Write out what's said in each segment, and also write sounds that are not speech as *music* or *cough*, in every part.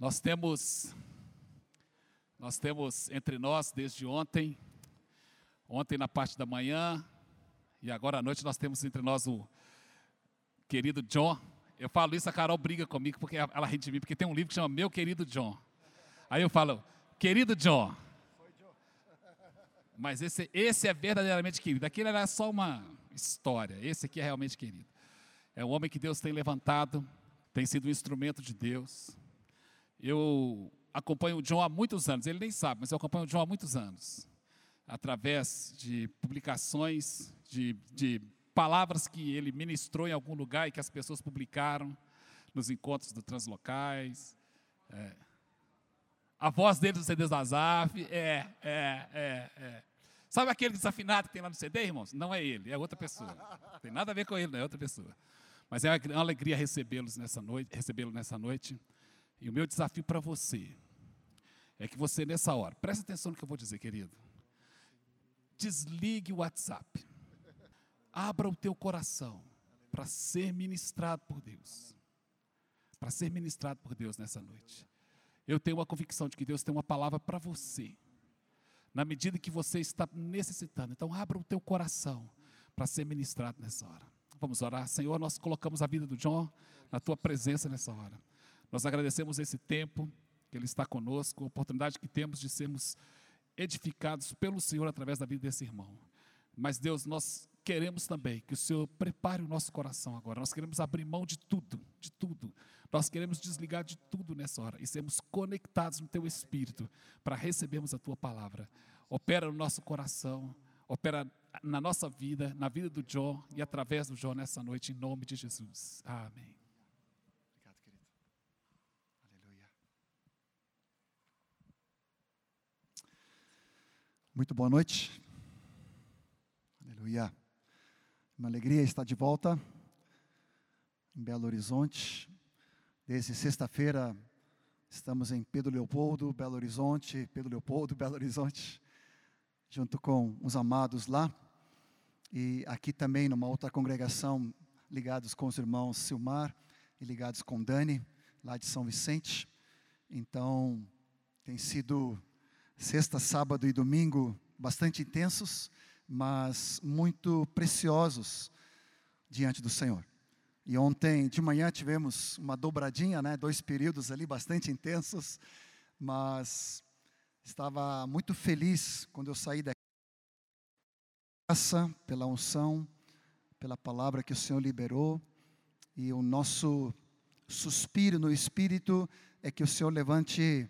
Nós temos nós temos entre nós desde ontem, ontem na parte da manhã e agora à noite nós temos entre nós o querido John. Eu falo isso, a Carol briga comigo porque ela ri de mim, porque tem um livro que chama Meu Querido John. Aí eu falo, querido John. Mas esse, esse é verdadeiramente querido. Aquele era só uma história. Esse aqui é realmente querido. É um homem que Deus tem levantado, tem sido um instrumento de Deus. Eu acompanho o John há muitos anos, ele nem sabe, mas eu acompanho o John há muitos anos, através de publicações, de, de palavras que ele ministrou em algum lugar e que as pessoas publicaram nos encontros do Translocais. É. A voz dele do CD Zazaf, é, é, é, é. Sabe aquele desafinado que tem lá no CD, irmãos? Não é ele, é outra pessoa. Não tem nada a ver com ele, não é outra pessoa. Mas é uma alegria recebê-los nessa noite, recebê-lo nessa noite. E o meu desafio para você é que você, nessa hora, preste atenção no que eu vou dizer, querido. Desligue o WhatsApp. Abra o teu coração para ser ministrado por Deus. Para ser ministrado por Deus nessa noite. Eu tenho uma convicção de que Deus tem uma palavra para você. Na medida que você está necessitando. Então, abra o teu coração para ser ministrado nessa hora. Vamos orar. Senhor, nós colocamos a vida do John na tua presença nessa hora. Nós agradecemos esse tempo que Ele está conosco, a oportunidade que temos de sermos edificados pelo Senhor através da vida desse irmão. Mas, Deus, nós queremos também que o Senhor prepare o nosso coração agora. Nós queremos abrir mão de tudo, de tudo. Nós queremos desligar de tudo nessa hora e sermos conectados no Teu Espírito para recebermos a Tua palavra. Opera no nosso coração, opera na nossa vida, na vida do John e através do John nessa noite, em nome de Jesus. Amém. Muito boa noite. Aleluia. Uma alegria estar de volta em Belo Horizonte. Desde sexta-feira estamos em Pedro Leopoldo, Belo Horizonte, Pedro Leopoldo, Belo Horizonte, junto com os amados lá. E aqui também numa outra congregação, ligados com os irmãos Silmar e ligados com Dani, lá de São Vicente. Então, tem sido sexta, sábado e domingo bastante intensos, mas muito preciosos diante do Senhor. E ontem de manhã tivemos uma dobradinha, né, dois períodos ali bastante intensos, mas estava muito feliz quando eu saí daqui. Graça pela unção, pela palavra que o Senhor liberou, e o nosso suspiro no espírito é que o Senhor levante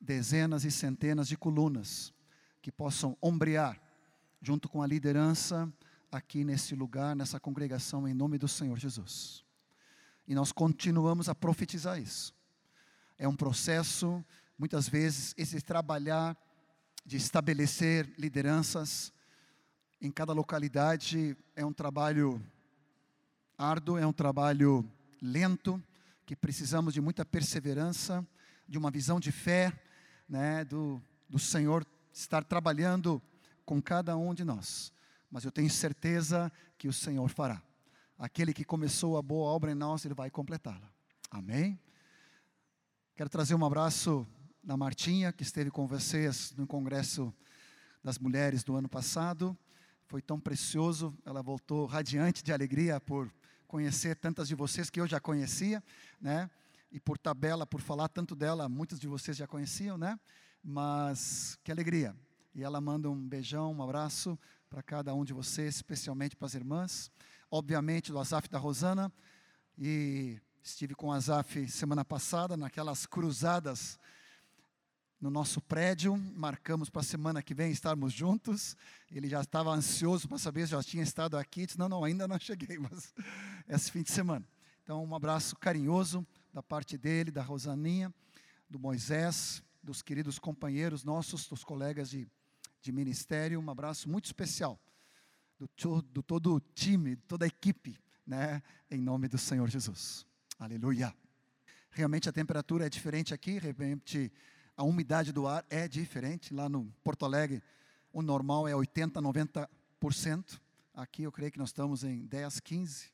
dezenas e centenas de colunas que possam ombrear, junto com a liderança, aqui nesse lugar, nessa congregação, em nome do Senhor Jesus. E nós continuamos a profetizar isso. É um processo, muitas vezes, esse trabalhar de estabelecer lideranças em cada localidade é um trabalho árduo, é um trabalho lento, que precisamos de muita perseverança, de uma visão de fé, né, do, do Senhor estar trabalhando com cada um de nós. Mas eu tenho certeza que o Senhor fará. Aquele que começou a boa obra em nós, Ele vai completá-la. Amém? Quero trazer um abraço da Martinha, que esteve com vocês no Congresso das Mulheres do ano passado. Foi tão precioso, ela voltou radiante de alegria por conhecer tantas de vocês que eu já conhecia, né? E por tabela, por falar tanto dela, muitos de vocês já conheciam, né? Mas que alegria. E ela manda um beijão, um abraço para cada um de vocês, especialmente para as irmãs. Obviamente, do Azaf da Rosana. E estive com o Azaf semana passada, naquelas cruzadas no nosso prédio. Marcamos para a semana que vem estarmos juntos. Ele já estava ansioso para saber se já tinha estado aqui. Disse, não, não, ainda não cheguei, *laughs* mas esse fim de semana. Então, um abraço carinhoso da parte dele, da Rosaninha, do Moisés, dos queridos companheiros nossos, dos colegas de, de ministério. Um abraço muito especial do, do todo o time, toda a equipe, né, em nome do Senhor Jesus. Aleluia. Realmente a temperatura é diferente aqui, realmente a umidade do ar é diferente. Lá no Porto Alegre, o normal é 80, 90%. Aqui eu creio que nós estamos em 10, 15,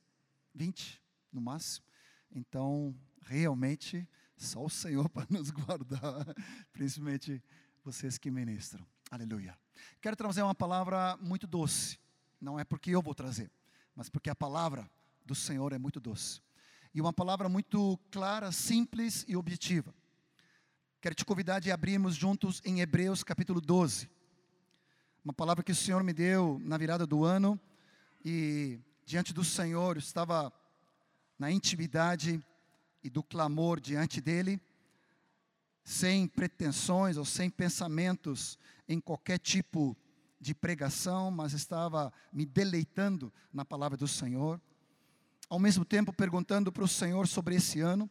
20 no máximo. Então, realmente Só o Senhor *laughs* para nos guardar, principalmente vocês que ministram. Aleluia. Quero trazer uma palavra muito doce. Não é porque eu vou trazer, mas porque a palavra do Senhor é muito doce. E uma palavra muito clara, simples e objetiva. Quero te convidar de abrirmos juntos em Hebreus capítulo 12. Uma palavra que o Senhor me deu na virada do ano e diante do Senhor, eu estava na intimidade e do clamor diante dele, sem pretensões ou sem pensamentos em qualquer tipo de pregação, mas estava me deleitando na palavra do Senhor. Ao mesmo tempo, perguntando para o Senhor sobre esse ano,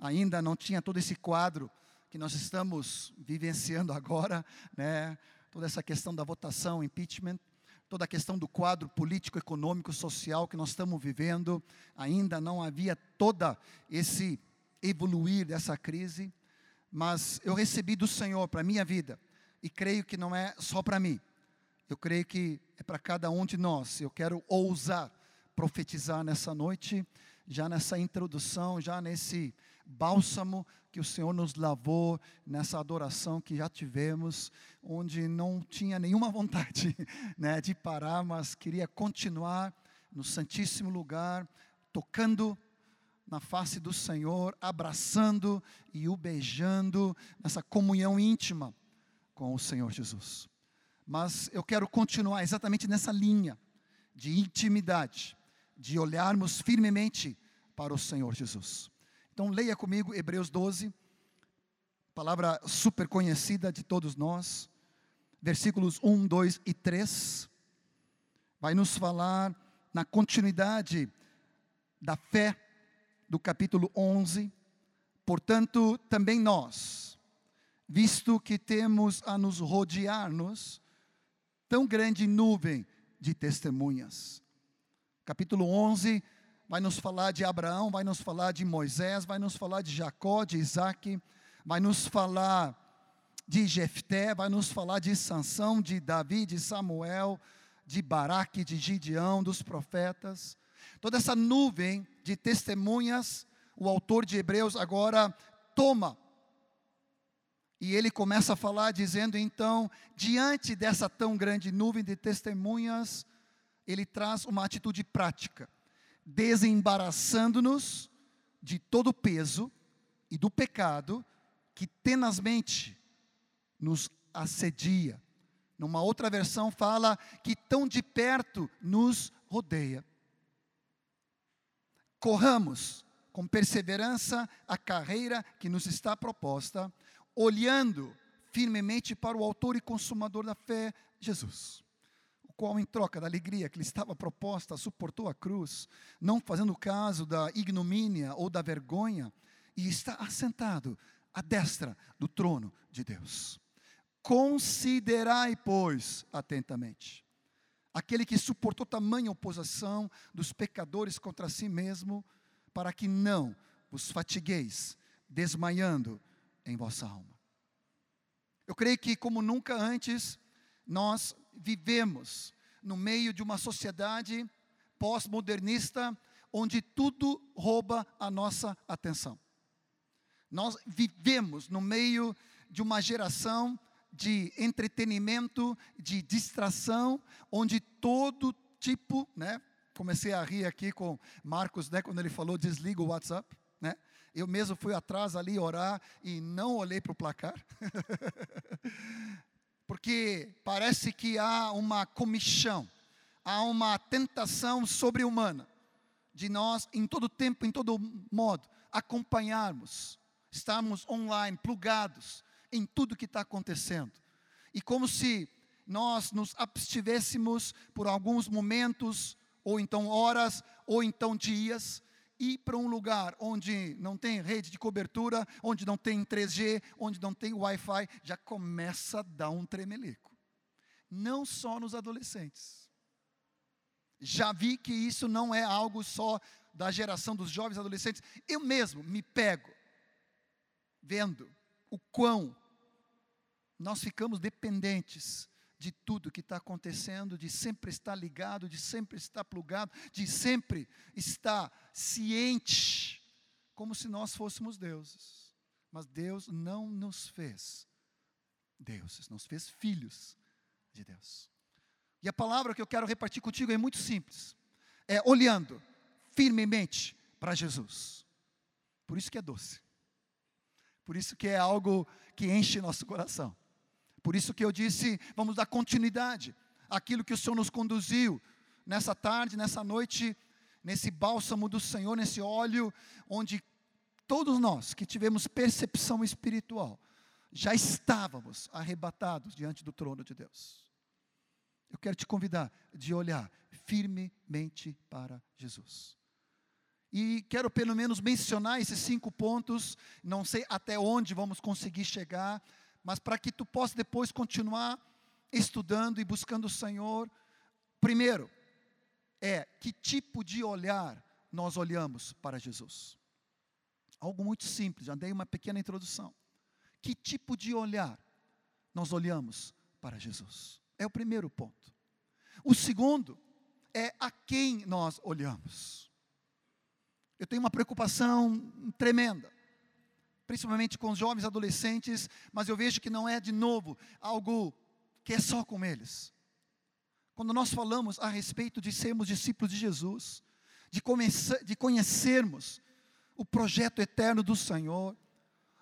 ainda não tinha todo esse quadro que nós estamos vivenciando agora, né? toda essa questão da votação, impeachment, toda a questão do quadro político, econômico, social que nós estamos vivendo, ainda não havia toda esse evoluir dessa crise, mas eu recebi do Senhor para a minha vida, e creio que não é só para mim, eu creio que é para cada um de nós. Eu quero ousar profetizar nessa noite, já nessa introdução, já nesse bálsamo que o Senhor nos lavou nessa adoração que já tivemos, onde não tinha nenhuma *laughs* vontade né, de parar, mas queria continuar no Santíssimo Lugar, tocando na face do Senhor, abraçando e o beijando nessa comunhão íntima com o Senhor Jesus. Mas eu quero continuar exatamente nessa linha de intimidade, de olharmos firmemente para o Senhor Jesus. Então leia comigo Hebreus 12, palavra super conhecida de todos nós, versículos 1, 2 e 3. Vai nos falar na continuidade da fé do capítulo 11. Portanto, também nós, visto que temos a nos rodear-nos tão grande nuvem de testemunhas. Capítulo 11 vai nos falar de Abraão, vai nos falar de Moisés, vai nos falar de Jacó, de Isaac, vai nos falar de Jefté, vai nos falar de Sansão, de Davi, de Samuel, de Baraque, de Gideão, dos profetas. Toda essa nuvem de testemunhas, o autor de Hebreus agora toma. E ele começa a falar dizendo então, diante dessa tão grande nuvem de testemunhas, ele traz uma atitude prática desembaraçando-nos de todo o peso e do pecado que tenazmente nos assedia. Numa outra versão fala que tão de perto nos rodeia. Corramos com perseverança a carreira que nos está proposta, olhando firmemente para o autor e consumador da fé, Jesus qual, em troca da alegria que lhe estava proposta, suportou a cruz, não fazendo caso da ignomínia ou da vergonha, e está assentado à destra do trono de Deus. Considerai, pois, atentamente, aquele que suportou tamanha oposição dos pecadores contra si mesmo, para que não vos fatigueis, desmaiando em vossa alma. Eu creio que, como nunca antes, nós vivemos no meio de uma sociedade pós-modernista onde tudo rouba a nossa atenção. Nós vivemos no meio de uma geração de entretenimento, de distração, onde todo tipo, né? Comecei a rir aqui com Marcos, né, quando ele falou desliga o WhatsApp, né? Eu mesmo fui atrás ali orar e não olhei para o placar. *laughs* porque parece que há uma comichão, há uma tentação sobre-humana de nós, em todo tempo, em todo modo, acompanharmos, estarmos online, plugados em tudo que está acontecendo. E como se nós nos abstivéssemos por alguns momentos, ou então horas, ou então dias, ir para um lugar onde não tem rede de cobertura, onde não tem 3G, onde não tem Wi-Fi, já começa a dar um tremelico. Não só nos adolescentes. Já vi que isso não é algo só da geração dos jovens adolescentes. Eu mesmo me pego vendo o quão nós ficamos dependentes de tudo que está acontecendo, de sempre estar ligado, de sempre estar plugado, de sempre estar ciente, como se nós fôssemos deuses. Mas Deus não nos fez deuses, nos fez filhos de Deus. E a palavra que eu quero repartir contigo é muito simples. É olhando firmemente para Jesus. Por isso que é doce. Por isso que é algo que enche nosso coração. Por isso que eu disse, vamos dar continuidade àquilo que o Senhor nos conduziu nessa tarde, nessa noite, nesse bálsamo do Senhor, nesse óleo, onde todos nós que tivemos percepção espiritual, já estávamos arrebatados diante do trono de Deus. Eu quero te convidar de olhar firmemente para Jesus. E quero pelo menos mencionar esses cinco pontos, não sei até onde vamos conseguir chegar, mas para que tu possa depois continuar estudando e buscando o Senhor. Primeiro, é que tipo de olhar nós olhamos para Jesus? Algo muito simples, já dei uma pequena introdução. Que tipo de olhar nós olhamos para Jesus? É o primeiro ponto. O segundo é a quem nós olhamos. Eu tenho uma preocupação tremenda, principalmente com os jovens adolescentes, mas eu vejo que não é de novo algo que é só com eles. Quando nós falamos a respeito de sermos discípulos de Jesus, de, de conhecermos o projeto eterno do Senhor,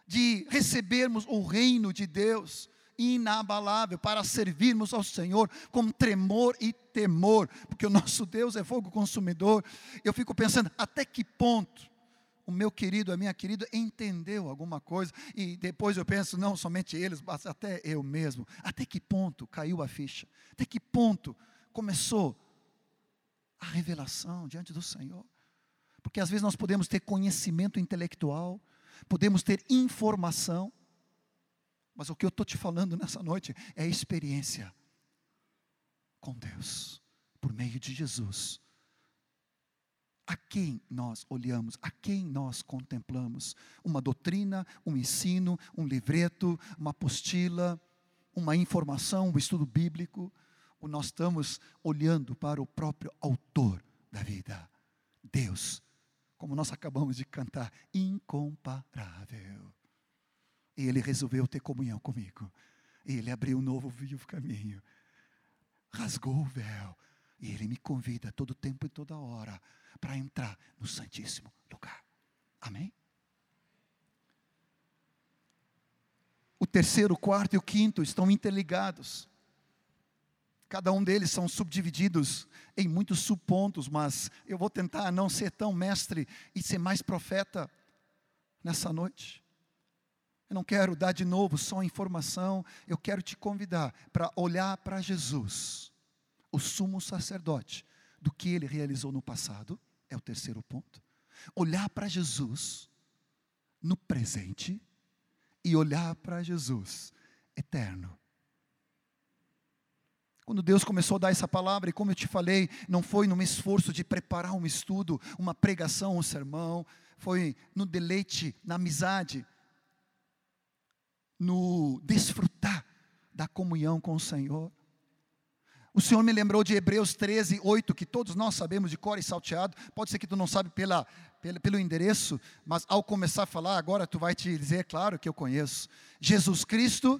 de recebermos o reino de Deus inabalável para servirmos ao Senhor com tremor e temor, porque o nosso Deus é fogo consumidor. Eu fico pensando até que ponto o meu querido, a minha querida entendeu alguma coisa e depois eu penso, não somente eles, mas até eu mesmo. Até que ponto caiu a ficha? Até que ponto começou a revelação diante do Senhor? Porque às vezes nós podemos ter conhecimento intelectual, podemos ter informação, mas o que eu estou te falando nessa noite é experiência com Deus, por meio de Jesus a quem nós olhamos, a quem nós contemplamos. Uma doutrina, um ensino, um livreto, uma apostila, uma informação, um estudo bíblico, nós estamos olhando para o próprio autor da vida, Deus, como nós acabamos de cantar, incomparável. E ele resolveu ter comunhão comigo. E ele abriu um novo vivo caminho. Rasgou o véu. E ele me convida todo tempo e toda hora para entrar no Santíssimo Lugar. Amém? O terceiro, o quarto e o quinto estão interligados. Cada um deles são subdivididos em muitos subpontos, mas eu vou tentar não ser tão mestre e ser mais profeta nessa noite. Eu não quero dar de novo só informação, eu quero te convidar para olhar para Jesus, o sumo sacerdote, do que ele realizou no passado, é o terceiro ponto. Olhar para Jesus no presente e olhar para Jesus eterno. Quando Deus começou a dar essa palavra, e como eu te falei, não foi num esforço de preparar um estudo, uma pregação, um sermão, foi no deleite, na amizade, no desfrutar da comunhão com o Senhor. O Senhor me lembrou de Hebreus 13, 8, que todos nós sabemos de cor e salteado. Pode ser que tu não sabe pela, pela, pelo endereço, mas ao começar a falar, agora tu vai te dizer, é claro que eu conheço. Jesus Cristo,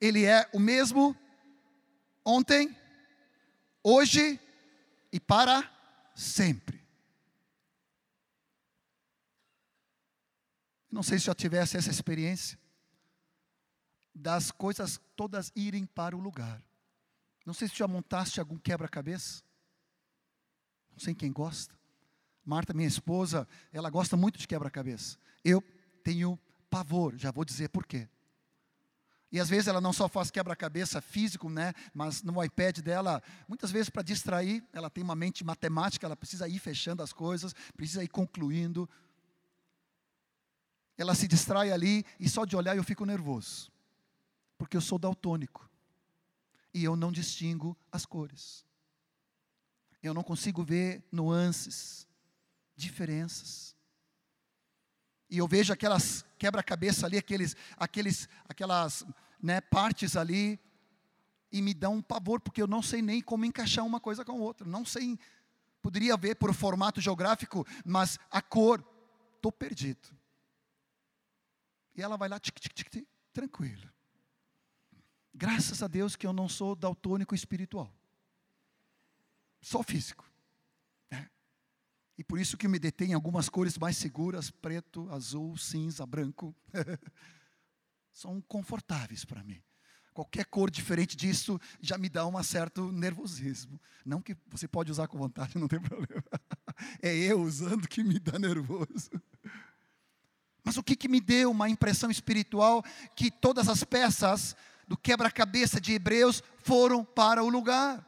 Ele é o mesmo ontem, hoje e para sempre. Não sei se já tivesse essa experiência das coisas todas irem para o lugar. Não sei se já montaste algum quebra-cabeça. Não sei quem gosta. Marta, minha esposa, ela gosta muito de quebra-cabeça. Eu tenho pavor, já vou dizer por quê. E às vezes ela não só faz quebra-cabeça físico, né, mas no iPad dela, muitas vezes para distrair, ela tem uma mente matemática, ela precisa ir fechando as coisas, precisa ir concluindo. Ela se distrai ali e só de olhar eu fico nervoso, porque eu sou daltônico e eu não distingo as cores. Eu não consigo ver nuances, diferenças. E eu vejo aquelas quebra-cabeça ali, aqueles, aqueles, aquelas né, partes ali, e me dá um pavor, porque eu não sei nem como encaixar uma coisa com a outra. Não sei, poderia ver por formato geográfico, mas a cor, estou perdido. E ela vai lá, tic, tic, tic, tic, tranquilo. Graças a Deus que eu não sou daltônico espiritual, só físico. Né? E por isso que me detém em algumas cores mais seguras: preto, azul, cinza, branco. *laughs* São confortáveis para mim. Qualquer cor diferente disso já me dá um certo nervosismo. Não que você pode usar com vontade, *laughs* não tem problema. É eu usando que me dá nervoso. Mas o que, que me deu uma impressão espiritual que todas as peças do quebra-cabeça de Hebreus foram para o lugar.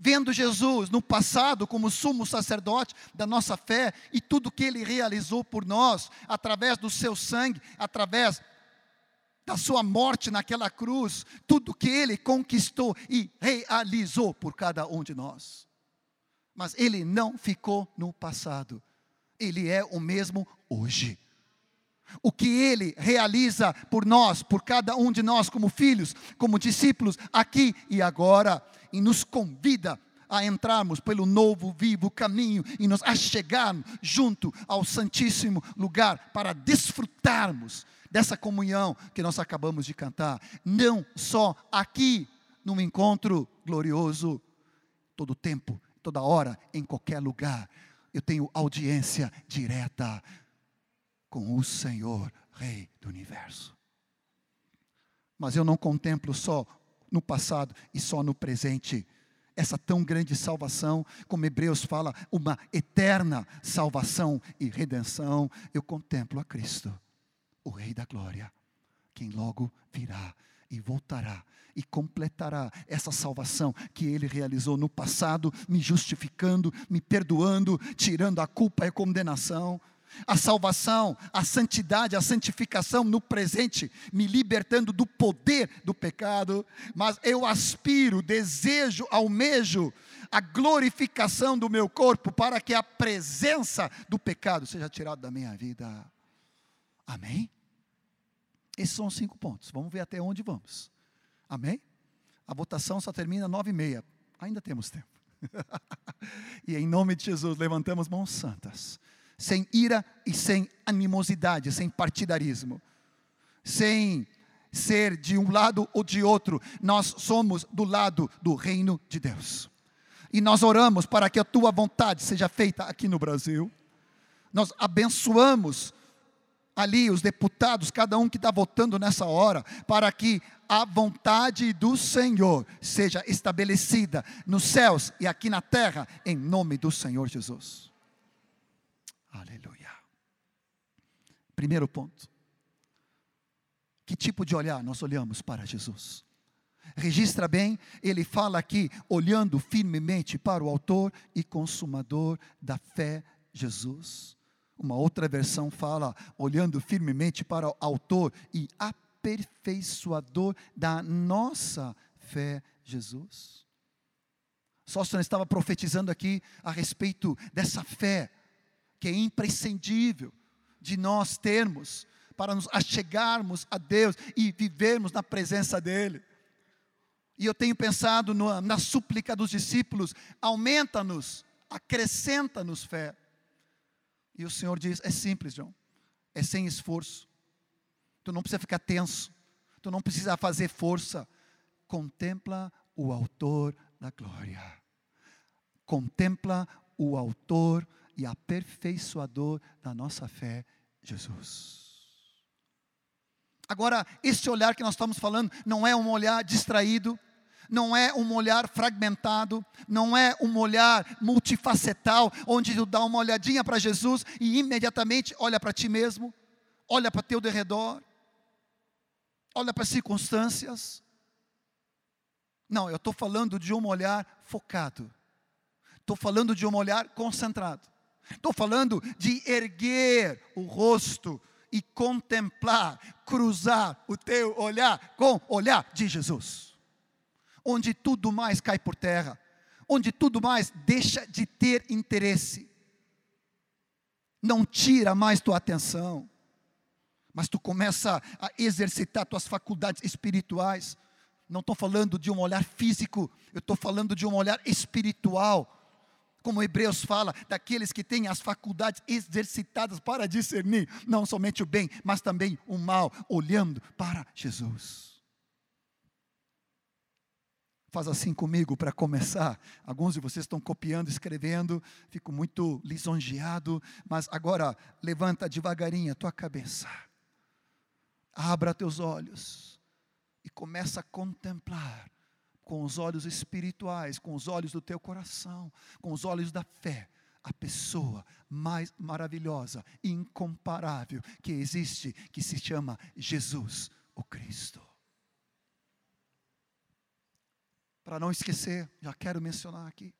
Vendo Jesus no passado como sumo sacerdote da nossa fé e tudo que ele realizou por nós, através do seu sangue, através da sua morte naquela cruz, tudo que ele conquistou e realizou por cada um de nós. Mas ele não ficou no passado, ele é o mesmo hoje o que ele realiza por nós, por cada um de nós, como filhos, como discípulos, aqui e agora, e nos convida a entrarmos pelo novo, vivo caminho e nos achegarmos junto ao Santíssimo lugar para desfrutarmos dessa comunhão que nós acabamos de cantar, não só aqui, num encontro glorioso, todo tempo, toda hora, em qualquer lugar. Eu tenho audiência direta com o Senhor, Rei do universo. Mas eu não contemplo só no passado e só no presente essa tão grande salvação, como Hebreus fala, uma eterna salvação e redenção. Eu contemplo a Cristo, o Rei da Glória, quem logo virá e voltará e completará essa salvação que ele realizou no passado, me justificando, me perdoando, tirando a culpa e a condenação a salvação, a santidade, a santificação no presente, me libertando do poder do pecado, mas eu aspiro, desejo, almejo a glorificação do meu corpo para que a presença do pecado seja tirada da minha vida. Amém? Esses são os cinco pontos. Vamos ver até onde vamos. Amém? A votação só termina nove e meia. Ainda temos tempo. *laughs* e em nome de Jesus, levantamos mãos santas sem ira e sem animosidade, sem partidarismo, sem ser de um lado ou de outro, nós somos do lado do reino de Deus. E nós oramos para que a tua vontade seja feita aqui no Brasil. Nós abençoamos ali os deputados, cada um que está votando nessa hora, para que a vontade do Senhor seja estabelecida nos céus e aqui na terra, em nome do Senhor Jesus. Aleluia. Primeiro ponto. Que tipo de olhar nós olhamos para Jesus? Registra bem, ele fala aqui, olhando firmemente para o Autor e Consumador da fé, Jesus. Uma outra versão fala, olhando firmemente para o Autor e aperfeiçoador da nossa fé, Jesus. Sóstenes estava profetizando aqui a respeito dessa fé que é imprescindível de nós termos para nos achegarmos a Deus e vivermos na presença dEle. E eu tenho pensado no, na súplica dos discípulos: aumenta-nos, acrescenta-nos fé. E o Senhor diz: é simples, João, é sem esforço. Tu não precisa ficar tenso, tu não precisa fazer força. Contempla o Autor da glória. Contempla o Autor da e aperfeiçoador da nossa fé, Jesus. Agora, este olhar que nós estamos falando não é um olhar distraído, não é um olhar fragmentado, não é um olhar multifacetal, onde tu dá uma olhadinha para Jesus e imediatamente olha para ti mesmo, olha para teu derredor, olha para as circunstâncias. Não, eu estou falando de um olhar focado, estou falando de um olhar concentrado. Estou falando de erguer o rosto e contemplar, cruzar o teu olhar com o olhar de Jesus. Onde tudo mais cai por terra, onde tudo mais deixa de ter interesse. Não tira mais tua atenção, mas tu começa a exercitar tuas faculdades espirituais. Não estou falando de um olhar físico, eu estou falando de um olhar espiritual como Hebreus fala, daqueles que têm as faculdades exercitadas para discernir não somente o bem, mas também o mal, olhando para Jesus. Faz assim comigo para começar. Alguns de vocês estão copiando, escrevendo, fico muito lisonjeado, mas agora levanta devagarinho a tua cabeça. Abra teus olhos e começa a contemplar com os olhos espirituais, com os olhos do teu coração, com os olhos da fé, a pessoa mais maravilhosa, incomparável que existe, que se chama Jesus, o Cristo. Para não esquecer, já quero mencionar aqui.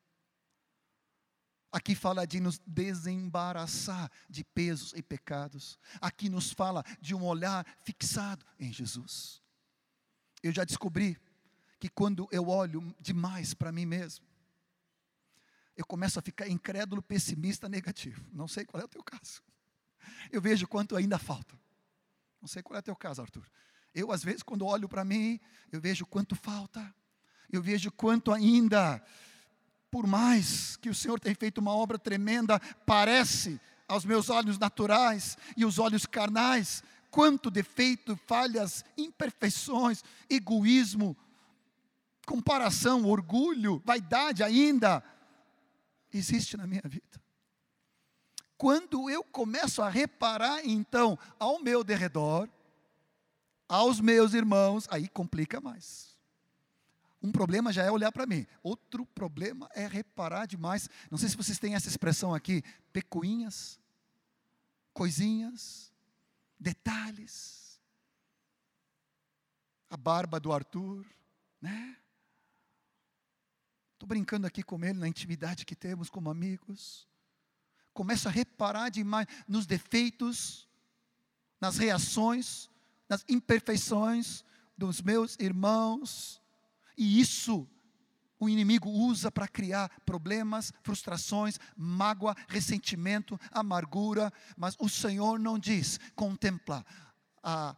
Aqui fala de nos desembaraçar de pesos e pecados. Aqui nos fala de um olhar fixado em Jesus. Eu já descobri que quando eu olho demais para mim mesmo, eu começo a ficar incrédulo, pessimista, negativo. Não sei qual é o teu caso. Eu vejo quanto ainda falta. Não sei qual é o teu caso, Arthur. Eu, às vezes, quando olho para mim, eu vejo quanto falta. Eu vejo quanto ainda, por mais que o Senhor tenha feito uma obra tremenda, parece aos meus olhos naturais e os olhos carnais, quanto defeito, falhas, imperfeições, egoísmo, comparação, orgulho, vaidade ainda existe na minha vida. Quando eu começo a reparar, então, ao meu derredor, aos meus irmãos, aí complica mais. Um problema já é olhar para mim, outro problema é reparar demais. Não sei se vocês têm essa expressão aqui: pecuinhas, coisinhas, detalhes. A barba do Arthur, né? Estou brincando aqui com ele na intimidade que temos como amigos. Começo a reparar demais nos defeitos, nas reações, nas imperfeições dos meus irmãos. E isso o inimigo usa para criar problemas, frustrações, mágoa, ressentimento, amargura. Mas o Senhor não diz, contempla a,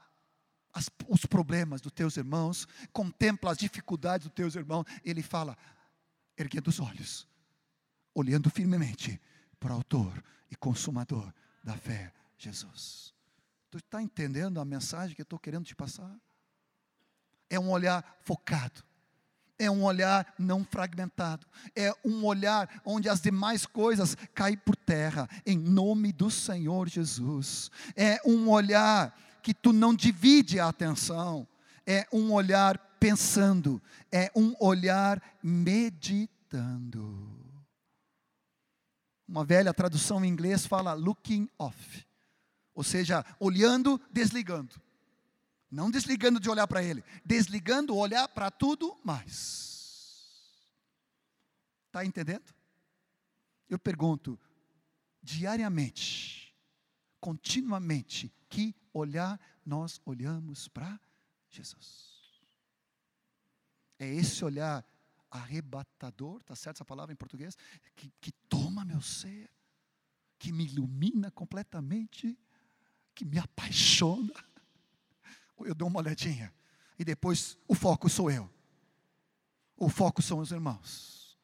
as, os problemas dos teus irmãos, contempla as dificuldades dos teus irmãos. Ele fala, erguendo os olhos, olhando firmemente para o autor e consumador da fé, Jesus. Tu está entendendo a mensagem que eu estou querendo te passar? É um olhar focado, é um olhar não fragmentado, é um olhar onde as demais coisas caem por terra, em nome do Senhor Jesus. É um olhar que tu não divide a atenção, é um olhar pensando, é um olhar meditando. Uma velha tradução em inglês fala looking off, ou seja, olhando, desligando. Não desligando de olhar para ele, desligando olhar para tudo mais. Está entendendo? Eu pergunto, diariamente, continuamente, que olhar nós olhamos para Jesus? É esse olhar arrebatador, está certo essa palavra em português? Que, que toma meu ser, que me ilumina completamente, que me apaixona. Eu dou uma olhadinha e depois o foco sou eu. O foco são os irmãos.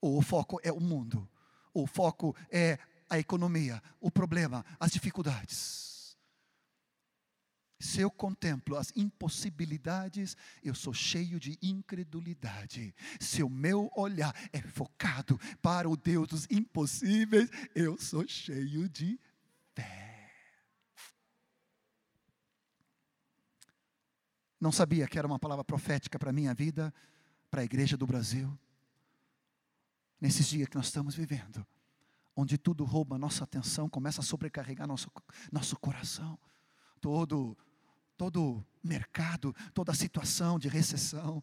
Ou o foco é o mundo. O foco é a economia, o problema, as dificuldades. Se eu contemplo as impossibilidades, eu sou cheio de incredulidade. Se o meu olhar é focado para o Deus dos impossíveis, eu sou cheio de fé. Não sabia que era uma palavra profética para a minha vida, para a igreja do Brasil. Nesses dias que nós estamos vivendo, onde tudo rouba nossa atenção, começa a sobrecarregar nosso, nosso coração todo todo mercado, toda situação de recessão,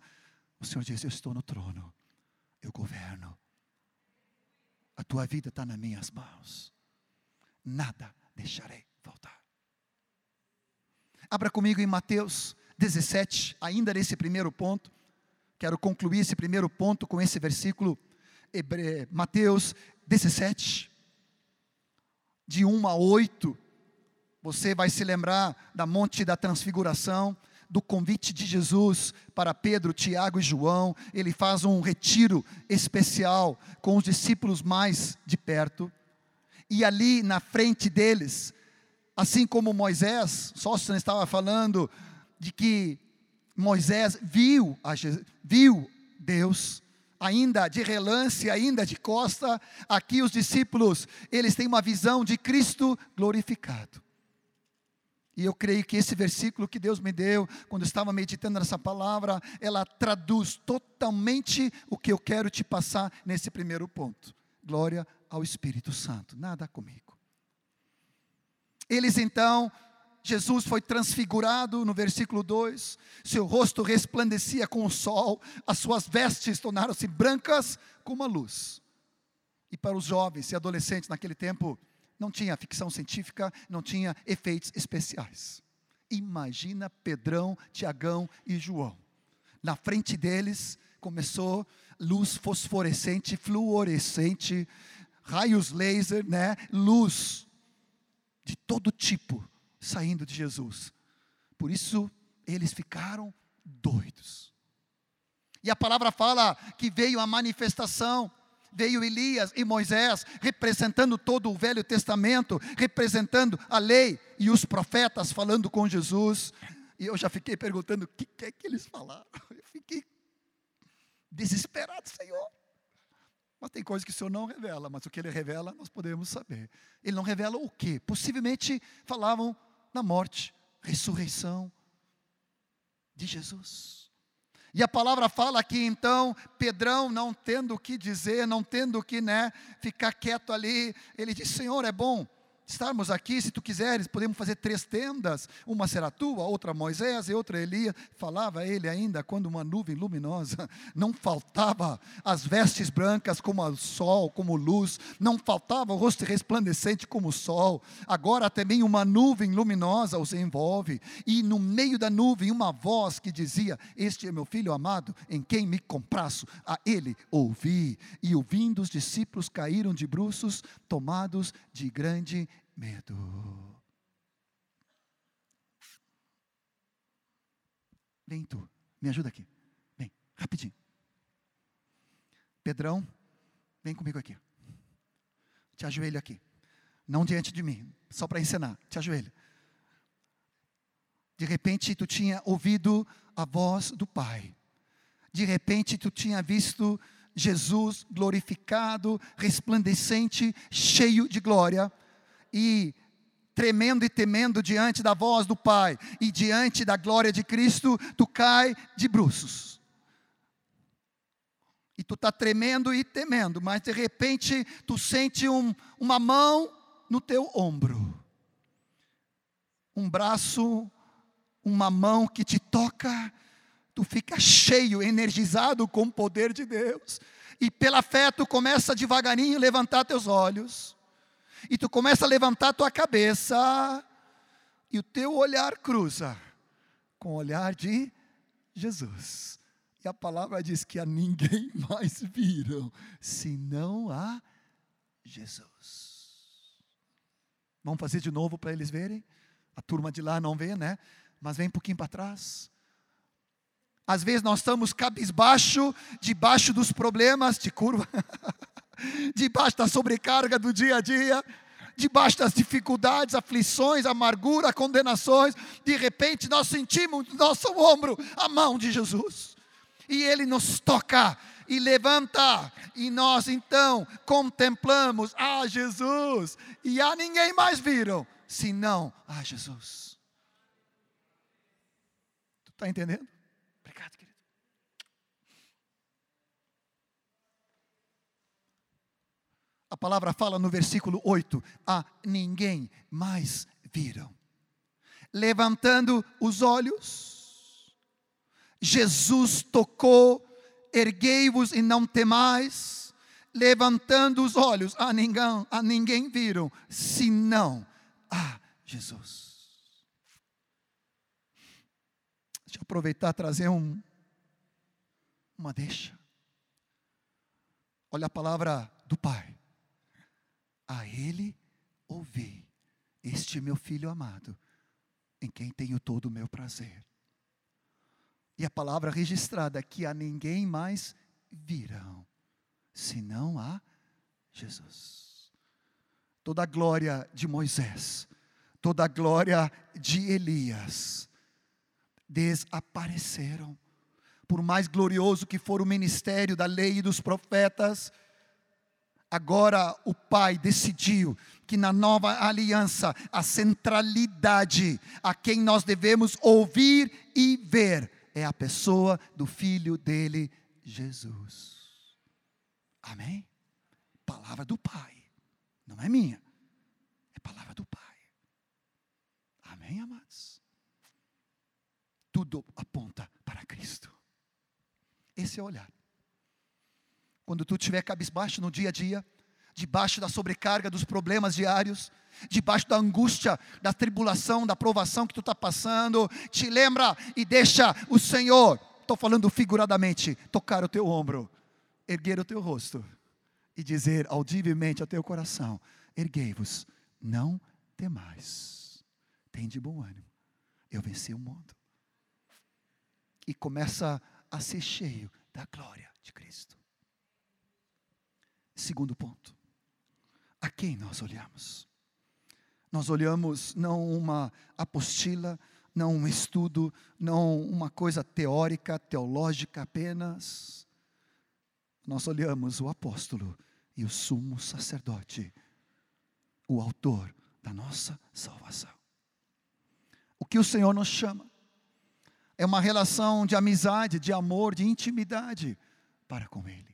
o Senhor diz: Eu estou no trono, eu governo. A tua vida está nas minhas mãos. Nada deixarei faltar. Abra comigo em Mateus 17, ainda nesse primeiro ponto. Quero concluir esse primeiro ponto com esse versículo, Mateus 17, de 1 a 8. Você vai se lembrar da Monte da Transfiguração, do convite de Jesus para Pedro, Tiago e João, ele faz um retiro especial com os discípulos mais de perto. E ali na frente deles, assim como Moisés, Sóstenes estava falando de que Moisés viu, a, viu Deus, ainda de relance, ainda de costa, aqui os discípulos, eles têm uma visão de Cristo glorificado. E eu creio que esse versículo que Deus me deu, quando eu estava meditando nessa palavra, ela traduz totalmente o que eu quero te passar nesse primeiro ponto. Glória ao Espírito Santo, nada comigo. Eles então Jesus foi transfigurado no versículo 2, seu rosto resplandecia com o sol, as suas vestes tornaram-se brancas como a luz. E para os jovens e adolescentes naquele tempo, não tinha ficção científica, não tinha efeitos especiais. Imagina Pedrão, Tiagão e João. Na frente deles começou luz fosforescente, fluorescente, raios laser, né? Luz de todo tipo saindo de Jesus. Por isso, eles ficaram doidos. E a palavra fala que veio a manifestação, veio Elias e Moisés, representando todo o Velho Testamento, representando a lei e os profetas falando com Jesus. E eu já fiquei perguntando o que é que eles falaram. *laughs* Eu fiquei desesperado, Senhor. Mas tem coisas que o Senhor não revela, mas o que Ele revela nós podemos saber. Ele não revela o que? Possivelmente falavam na morte, ressurreição de Jesus. E a palavra fala que então Pedrão, não tendo o que dizer, não tendo o que né, ficar quieto ali, ele diz: Senhor, é bom estarmos aqui, se tu quiseres, podemos fazer três tendas, uma será tua, outra Moisés e outra Elias. Falava ele ainda quando uma nuvem luminosa, *laughs* não faltava as vestes brancas como o sol, como luz, não faltava o rosto resplandecente como o sol. Agora também uma nuvem luminosa os envolve, e no meio da nuvem uma voz que dizia: Este é meu filho amado, em quem me compraço, a ele ouvi. E ouvindo os discípulos caíram de bruços, tomados de grande medo. Vem tu, me ajuda aqui. Vem, rapidinho. Pedrão, vem comigo aqui. Te ajoelho aqui. Não diante de mim, só para ensinar. Te ajoelho. De repente tu tinha ouvido a voz do Pai. De repente tu tinha visto Jesus glorificado, resplandecente, cheio de glória e tremendo e temendo diante da voz do Pai e diante da glória de Cristo, tu cai de bruços. E tu está tremendo e temendo, mas de repente tu sente um, uma mão no teu ombro, um braço, uma mão que te toca, tu fica cheio, energizado com o poder de Deus, e pela fé tu começa devagarinho a levantar teus olhos e tu começa a levantar a tua cabeça e o teu olhar cruza com o olhar de Jesus. E a palavra diz que a ninguém *laughs* mais viram, senão a Jesus. Vamos fazer de novo para eles verem? A turma de lá não vê, né? Mas vem um pouquinho para trás. Às vezes nós estamos cabisbaixo, debaixo dos problemas de curva. *laughs* debaixo da sobrecarga do dia a dia, debaixo das dificuldades, aflições, amargura, condenações, de repente nós sentimos no nosso ombro a mão de Jesus. E ele nos toca e levanta, e nós então contemplamos a Jesus, e a ninguém mais viram, senão a Jesus. Tu está entendendo? A palavra fala no versículo 8: a ninguém mais viram. Levantando os olhos, Jesus tocou, erguei-vos e não temais. Levantando os olhos, a ninguém, a ninguém viram, senão a Jesus. Deixa eu aproveitar trazer um, uma deixa. Olha a palavra do Pai a ele ouvi. Este meu filho amado, em quem tenho todo o meu prazer. E a palavra registrada que a ninguém mais virão, senão a Jesus. Toda a glória de Moisés, toda a glória de Elias desapareceram. Por mais glorioso que for o ministério da lei e dos profetas, agora o Pai decidiu que na nova aliança a centralidade a quem nós devemos ouvir e ver é a pessoa do filho dele, Jesus. Amém? Palavra do Pai, não é minha, é palavra do Pai. Amém, amados? Tudo aponta para Cristo. Esse é o olhar. Quando tu estiver cabisbaixo no dia a dia, debaixo da sobrecarga dos problemas diários, debaixo da angústia, da tribulação, da provação que tu está passando, te lembra e deixa o Senhor, estou falando figuradamente, tocar o teu ombro, erguer o teu rosto e dizer audivelmente ao teu coração: erguei-vos, não temais, tem de bom ânimo, eu venci o mundo. E começa a ser cheio da glória de Cristo. Segundo ponto, a quem nós olhamos? Nós olhamos não uma apostila, não um estudo, não uma coisa teórica, teológica apenas. Nós olhamos o apóstolo e o sumo sacerdote, o autor da nossa salvação. O que o Senhor nos chama é uma relação de amizade, de amor, de intimidade para com Ele.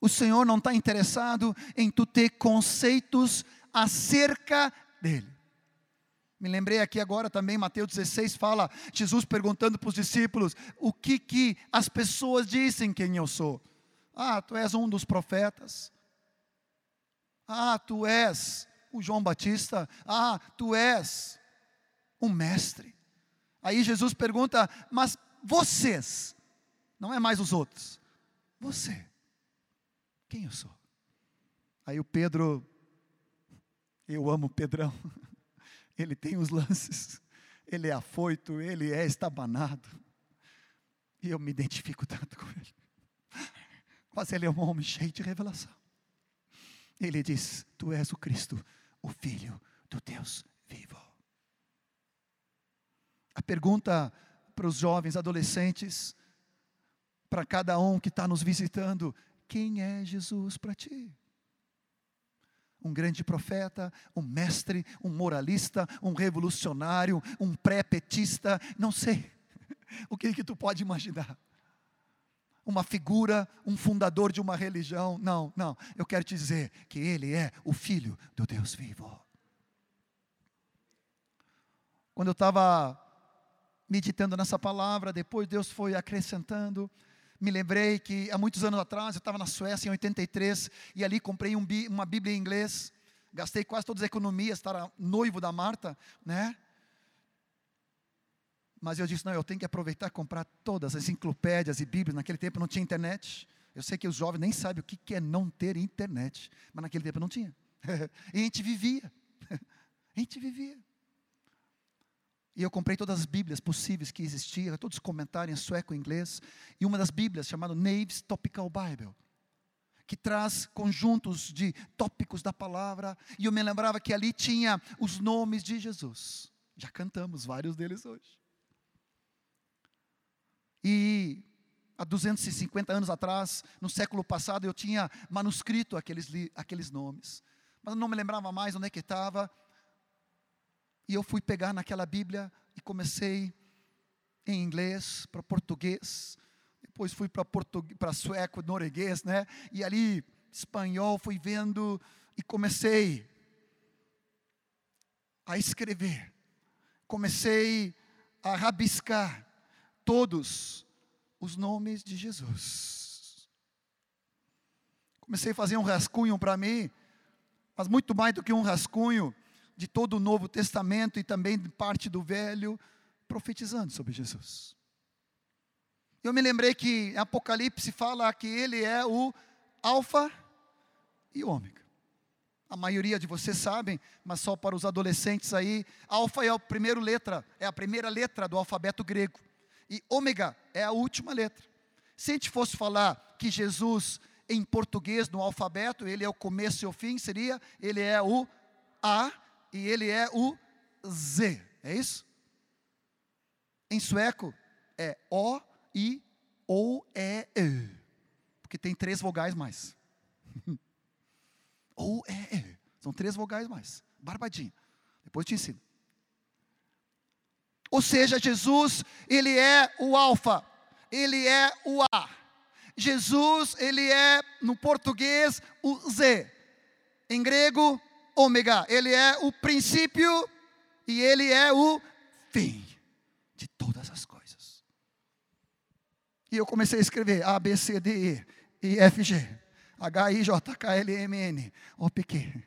O Senhor não está interessado em tu ter conceitos acerca dele. Me lembrei aqui agora também, Mateus 16 fala, Jesus perguntando para os discípulos, o que que as pessoas dizem quem eu sou? Ah, tu és um dos profetas. Ah, tu és o João Batista. Ah, tu és um mestre. Aí Jesus pergunta, mas vocês, não é mais os outros, você, quem eu sou? Aí o Pedro, eu amo o Pedrão, *laughs* ele tem os lances, ele é afoito, ele é estabanado, e eu me identifico tanto com ele. Mas ele é um homem cheio de revelação. Ele diz: Tu és o Cristo, o Filho do Deus vivo. A pergunta para os jovens, adolescentes, para cada um que está nos visitando: quem é Jesus para ti? Um grande profeta, um mestre, um moralista, um revolucionário, um pré-petista, não sei. *laughs* O que que tu pode imaginar? Uma figura, um fundador de uma religião? Não, não. Eu quero te dizer que ele é o filho do Deus vivo. Quando eu estava meditando nessa palavra, depois Deus foi acrescentando, me lembrei que há muitos anos atrás, eu estava na Suécia em 83, e ali comprei um, uma Bíblia em inglês, gastei quase todas as economias, estava noivo da Marta, né? Mas eu disse, não, eu tenho que aproveitar e comprar todas as enciclopédias e bíblias, naquele tempo não tinha internet, eu sei que os jovens nem sabem o que é não ter internet, mas naquele tempo não tinha, *laughs* e a gente vivia, *laughs* a gente vivia. E eu comprei todas as Bíblias possíveis que existiam, todos os comentários em sueco e inglês. E uma das Bíblias, chamada Naves Topical Bible, que traz conjuntos de tópicos da palavra. E eu me lembrava que ali tinha os nomes de Jesus. Já cantamos vários deles hoje. E há 250 anos atrás, no século passado, eu tinha manuscrito aqueles, aqueles nomes. Mas eu não me lembrava mais onde é que estava. E eu fui pegar naquela Bíblia e comecei em inglês para português, depois fui para sueco, norueguês, né? E ali espanhol, fui vendo e comecei a escrever. Comecei a rabiscar todos os nomes de Jesus. Comecei a fazer um rascunho para mim, mas muito mais do que um rascunho, de todo o Novo Testamento e também parte do Velho, profetizando sobre Jesus. Eu me lembrei que Apocalipse fala que ele é o Alfa e Ômega. A maioria de vocês sabem, mas só para os adolescentes aí, Alfa é a primeira letra, é a primeira letra do alfabeto grego. E ômega é a última letra. Se a gente fosse falar que Jesus, em português, no alfabeto, ele é o começo e o fim, seria, ele é o A e ele é o Z. É isso? Em sueco, é O, I, O, E, E. Porque tem três vogais mais. *laughs* o, E, E. São três vogais mais. Barbadinho. Depois te ensino. Ou seja, Jesus, ele é o alfa, ele é o A. Jesus, ele é no português o Z. Em grego, ômega. Ele é o princípio e ele é o fim de todas as coisas. E eu comecei a escrever A, B, C, D, E, I, F, G, H, I, J, K, L, M, N, O, P, Q.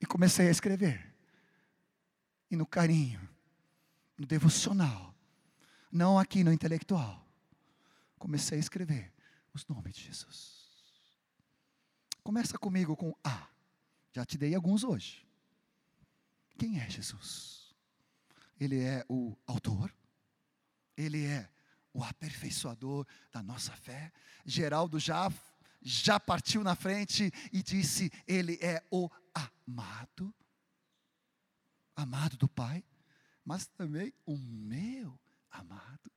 E comecei a escrever. E no carinho, no devocional, não aqui no intelectual. Comecei a escrever os nomes de Jesus. Começa comigo com A. Já te dei alguns hoje. Quem é Jesus? Ele é o autor, ele é o aperfeiçoador da nossa fé. Geraldo já já partiu na frente e disse: Ele é o amado, amado do Pai mas também o meu amado.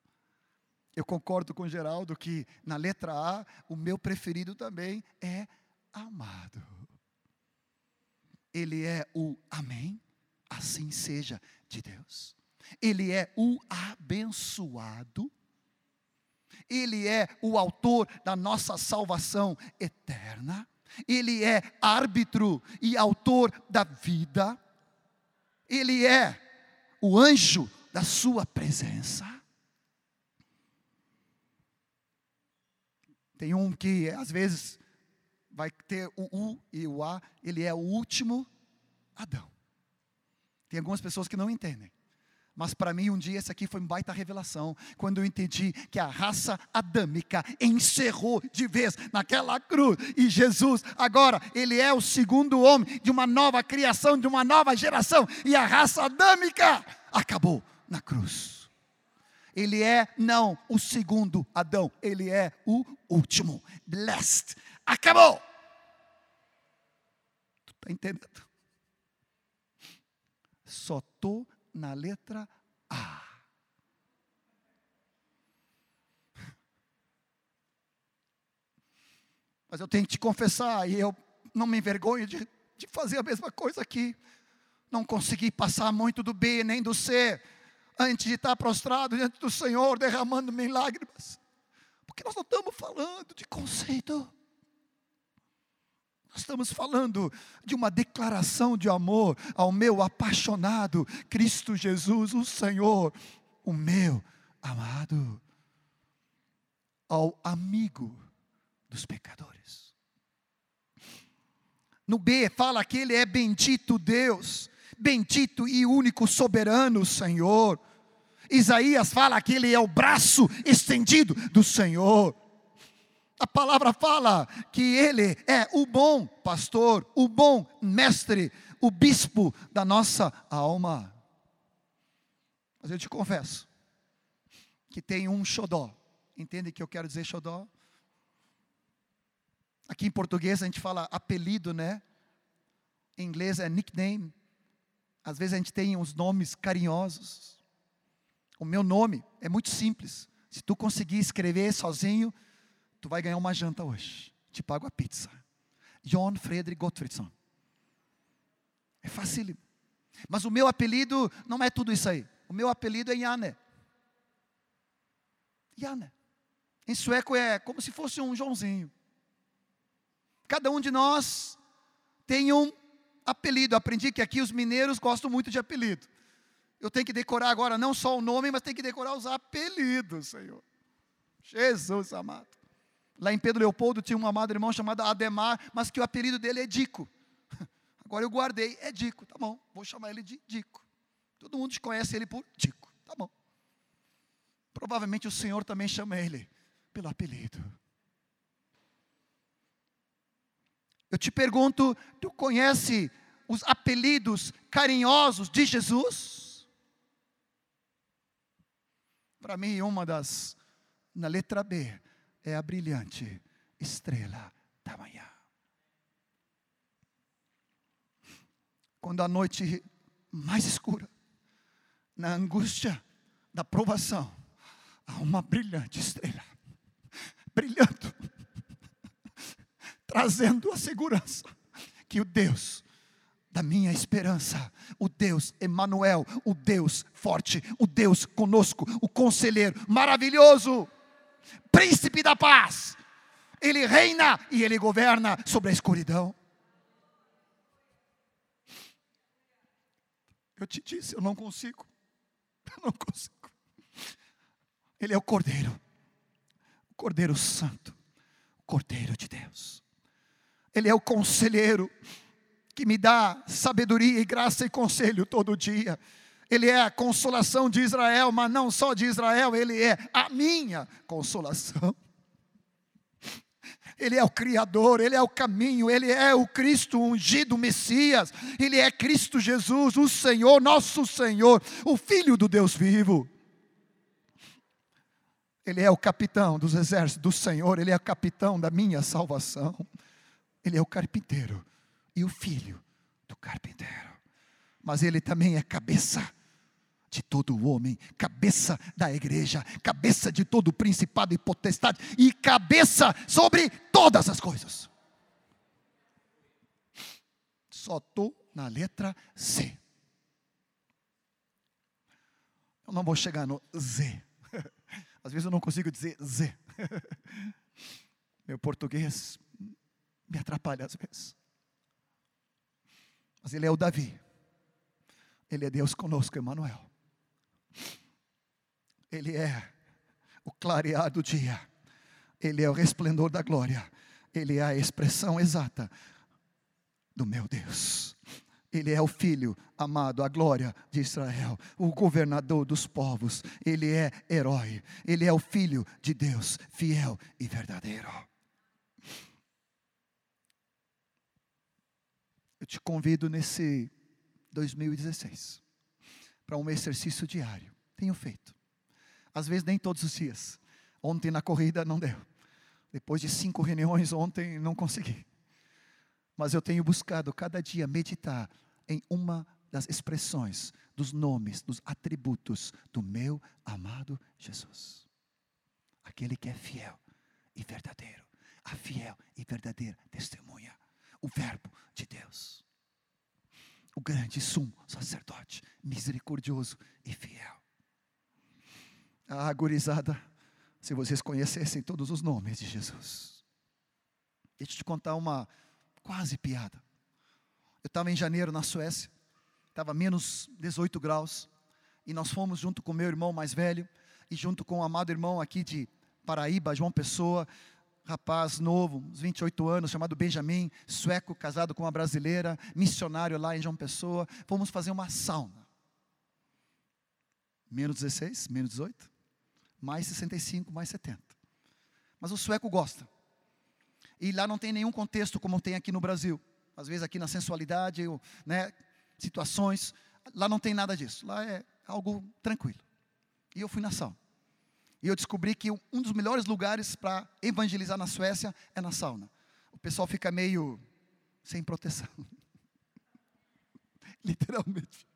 Eu concordo com Geraldo que na letra A, o meu preferido também é amado. Ele é o Amém, assim seja de Deus. Ele é o abençoado. Ele é o autor da nossa salvação eterna. Ele é árbitro e autor da vida. Ele é o anjo da sua presença. Tem um que às vezes vai ter o U e o A, ele é o último Adão. Tem algumas pessoas que não entendem. Mas para mim, um dia, essa aqui foi uma baita revelação, quando eu entendi que a raça adâmica encerrou de vez naquela cruz, e Jesus, agora, ele é o segundo homem de uma nova criação, de uma nova geração, e a raça adâmica acabou na cruz. Ele é não o segundo Adão, ele é o último. Blessed. Acabou. Tu está entendendo? Só estou na letra A. Mas eu tenho que te confessar, e eu não me envergonho de, de fazer a mesma coisa aqui. Não consegui passar muito do B nem do C, antes de estar prostrado diante do Senhor, derramando em lágrimas. Porque nós não estamos falando de conceito. Estamos falando de uma declaração de amor ao meu apaixonado Cristo Jesus, o Senhor, o meu amado, ao amigo dos pecadores. No B fala que ele é bendito Deus, bendito e único soberano Senhor. Isaías fala que ele é o braço estendido do Senhor. Palavra fala que ele é o bom pastor, o bom mestre, o bispo da nossa alma. Mas eu te confesso que tem um xodó. Entende que eu quero dizer xodó? Aqui em português a gente fala apelido, né? Em inglês é nickname. Às vezes a gente tem uns nomes carinhosos. O meu nome é muito simples. Se tu conseguir escrever sozinho, tu vai ganhar uma janta hoje. Te pago a pizza. John Frederick Gottfriedson. É fácil. Mas o meu apelido não é tudo isso aí. O meu apelido é Janne. Janne. Em sueco é como se fosse um Joãozinho. Cada um de nós tem um apelido. Aprendi que aqui os mineiros gostam muito de apelido. Eu tenho que decorar agora não só o nome, mas tenho que decorar os apelidos, Senhor. Jesus amado. Lá em Pedro Leopoldo tinha um amado irmão chamado Ademar, mas que o apelido dele é Dico. *laughs* Agora eu guardei, é Dico, tá bom, vou chamar ele de Dico. Todo mundo conhece ele por Dico, tá bom. Provavelmente o Senhor também chama ele pelo apelido. Eu te pergunto, tu conhece os apelidos carinhosos de Jesus? para mim, uma das, na letra B, é a brilhante estrela da manhã. Quando a noite mais escura, na angústia da provação, há uma brilhante estrela, brilhando, trazendo a segurança que o Deus da minha esperança, o Deus Emanuel, o Deus forte, o Deus conosco, o conselheiro maravilhoso, príncipe da paz. Ele reina e ele governa sobre a escuridão. Eu te disse, eu não consigo. *laughs* Eu não consigo. Ele é o Cordeiro, o Cordeiro Santo, o Cordeiro de Deus. Ele é o conselheiro que me dá sabedoria e graça e conselho todo dia. Ele é a consolação de Israel, mas não só de Israel, ele é a minha consolação. Ele é o Criador, Ele é o caminho, Ele é o Cristo ungido, Messias, Ele é Cristo Jesus, o Senhor, nosso Senhor, o Filho do Deus vivo. Ele é o capitão dos exércitos do Senhor, Ele é o capitão da minha salvação, Ele é o carpinteiro e o filho do carpinteiro. Mas ele também é cabeça de todo homem, cabeça da igreja, cabeça de todo principado e potestade e cabeça sobre todas as coisas. Só estou na letra C. Eu não vou chegar no Z. *laughs* Às vezes eu não consigo dizer Z. *laughs* Meu português me atrapalha às vezes. Mas ele é o Davi. Ele é Deus conosco, Emmanuel. Ele é o clarear do dia. Ele é o resplendor da glória. Ele é a expressão exata do meu Deus. Ele é o filho amado, a glória de Israel, o governador dos povos. Ele é herói. Ele é o filho de Deus, fiel e verdadeiro. Eu te convido nesse 2016 para um exercício diário. Tenho feito. Às vezes nem todos os dias. Ontem na corrida não deu. Depois de cinco reuniões ontem não consegui. Mas eu tenho buscado cada dia meditar em uma das expressões, dos nomes, dos atributos do meu amado Jesus. Aquele que é fiel e verdadeiro. A fiel e verdadeira testemunha o Verbo de Deus. O grande sumo sacerdote, misericordioso e fiel. Ah, gurizada, se vocês conhecessem todos os nomes de Jesus. Deixa eu te contar uma quase piada. Eu estava em janeiro na Suécia, estava menos 18 graus, e nós fomos junto com meu irmão mais velho, e junto com o amado irmão aqui de Paraíba, João Pessoa, rapaz novo, uns 28 anos, chamado Benjamin, sueco, casado com uma brasileira, missionário lá em João Pessoa. Fomos fazer uma sauna. Menos 16, menos 18, mais 65, mais 70. Mas o sueco gosta. E lá não tem nenhum contexto como tem aqui no Brasil. Às vezes aqui na sensualidade, né, situações, lá não tem nada disso. Lá é algo tranquilo. E eu fui na sauna. E eu descobri que um dos melhores lugares para evangelizar na Suécia é na sauna. O pessoal fica meio sem proteção. *laughs* Literalmente.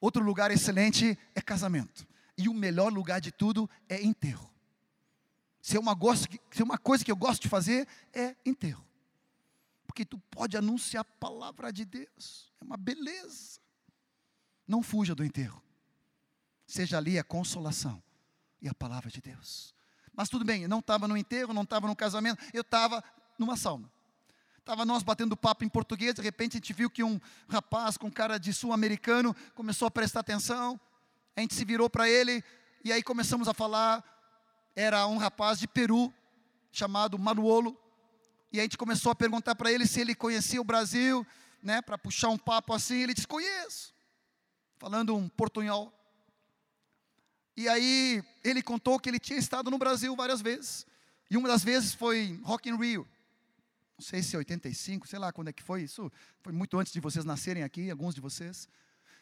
Outro lugar excelente é casamento. E o melhor lugar de tudo é enterro. Se é uma, se é uma coisa que eu gosto de fazer, é enterro. Porque tu pode anunciar a palavra de Deus. É uma beleza. Não fuja do enterro. Seja ali a consolação e a palavra de Deus. Mas tudo bem, eu não estava no enterro, não estava no casamento, eu estava numa sauna. Estava nós batendo papo em português, de repente a gente viu que um rapaz com cara de sul-americano começou a prestar atenção, a gente se virou para ele e aí começamos a falar. Era um rapaz de Peru, chamado Manuolo, e a gente começou a perguntar para ele se ele conhecia o Brasil, né, para puxar um papo assim. Ele disse: Conheço, falando um portunhol. E aí ele contou que ele tinha estado no Brasil várias vezes. E uma das vezes foi Rock in Rio. Não sei se é 85, sei lá quando é que foi isso. Foi muito antes de vocês nascerem aqui, alguns de vocês.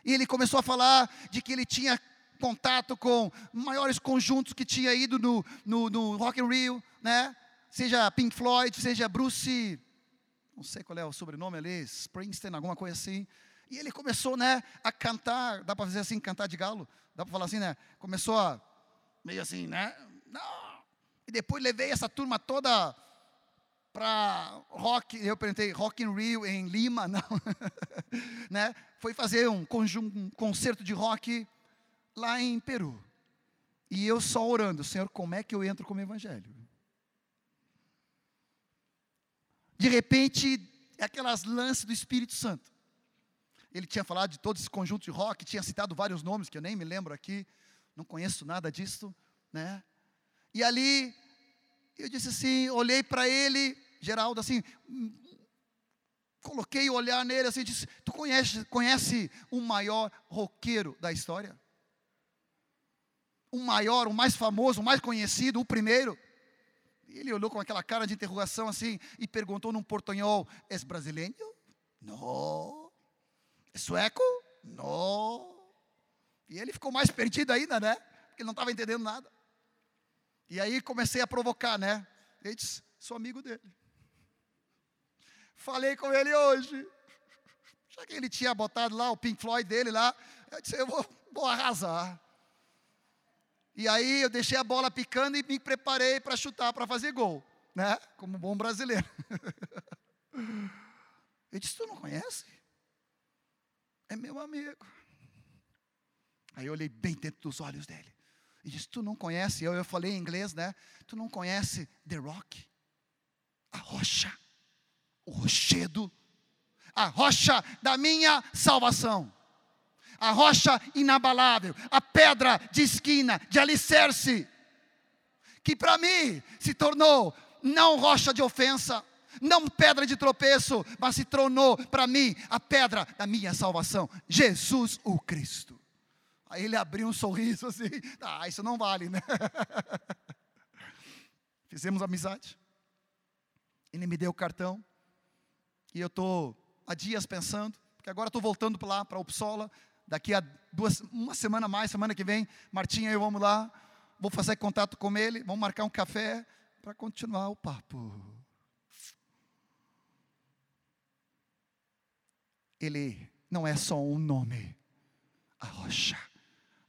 E ele começou a falar de que ele tinha contato com maiores conjuntos que tinha ido no, no, no Rock in Rio, né? Seja Pink Floyd, seja Bruce, não sei qual é o sobrenome ali, Springsteen, alguma coisa assim. E ele começou, né, a cantar, dá para fazer assim, cantar de galo? Dá para falar assim, né? Começou a, meio assim, né? Não. E depois levei essa turma toda para rock, eu perguntei, Rock in Rio em Lima, *laughs* não, né? Foi fazer um, um concerto de rock lá em Peru. E eu só orando, Senhor, como é que eu entro como evangelho? De repente, aquelas lances do Espírito Santo. Ele tinha falado de todo esse conjunto de rock, tinha citado vários nomes que eu nem me lembro aqui, não conheço nada disso, né? E ali eu disse assim, olhei para ele, Geraldo, assim, coloquei o olhar nele assim, disse: Tu conhece, conhece o maior roqueiro da história? O maior, o mais famoso, o mais conhecido, o primeiro. Ele olhou com aquela cara de interrogação assim e perguntou num portunhol: És brasileiro? Não. É sueco? Não. E ele ficou mais perdido ainda, né? Porque ele não estava entendendo nada. E aí comecei a provocar, né? Ele disse: Sou amigo dele. Falei com ele hoje. Já que ele tinha botado lá o Pink Floyd dele lá, eu disse: Eu vou, vou arrasar. E aí eu deixei a bola picando e me preparei para chutar, para fazer gol, né? Como bom brasileiro. *laughs* Ele disse: Tu não conhece? É meu amigo. Aí eu olhei bem dentro dos olhos dele. E disse: Tu não conhece? Eu, eu falei em inglês, né? Tu não conhece The Rock? A rocha, o rochedo, a rocha da minha salvação a rocha inabalável, a pedra de esquina, de alicerce, que para mim se tornou não rocha de ofensa, não pedra de tropeço, mas se tornou para mim a pedra da minha salvação, Jesus o Cristo. Aí ele abriu um sorriso assim, ah, isso não vale, né? *laughs* Fizemos amizade. Ele me deu o cartão. E eu estou há dias pensando, porque agora estou voltando para lá, para Upsola, Daqui a duas, uma semana mais, semana que vem, Martinha e eu vamos lá. Vou fazer contato com ele, vamos marcar um café para continuar o papo. Ele não é só um nome, a rocha.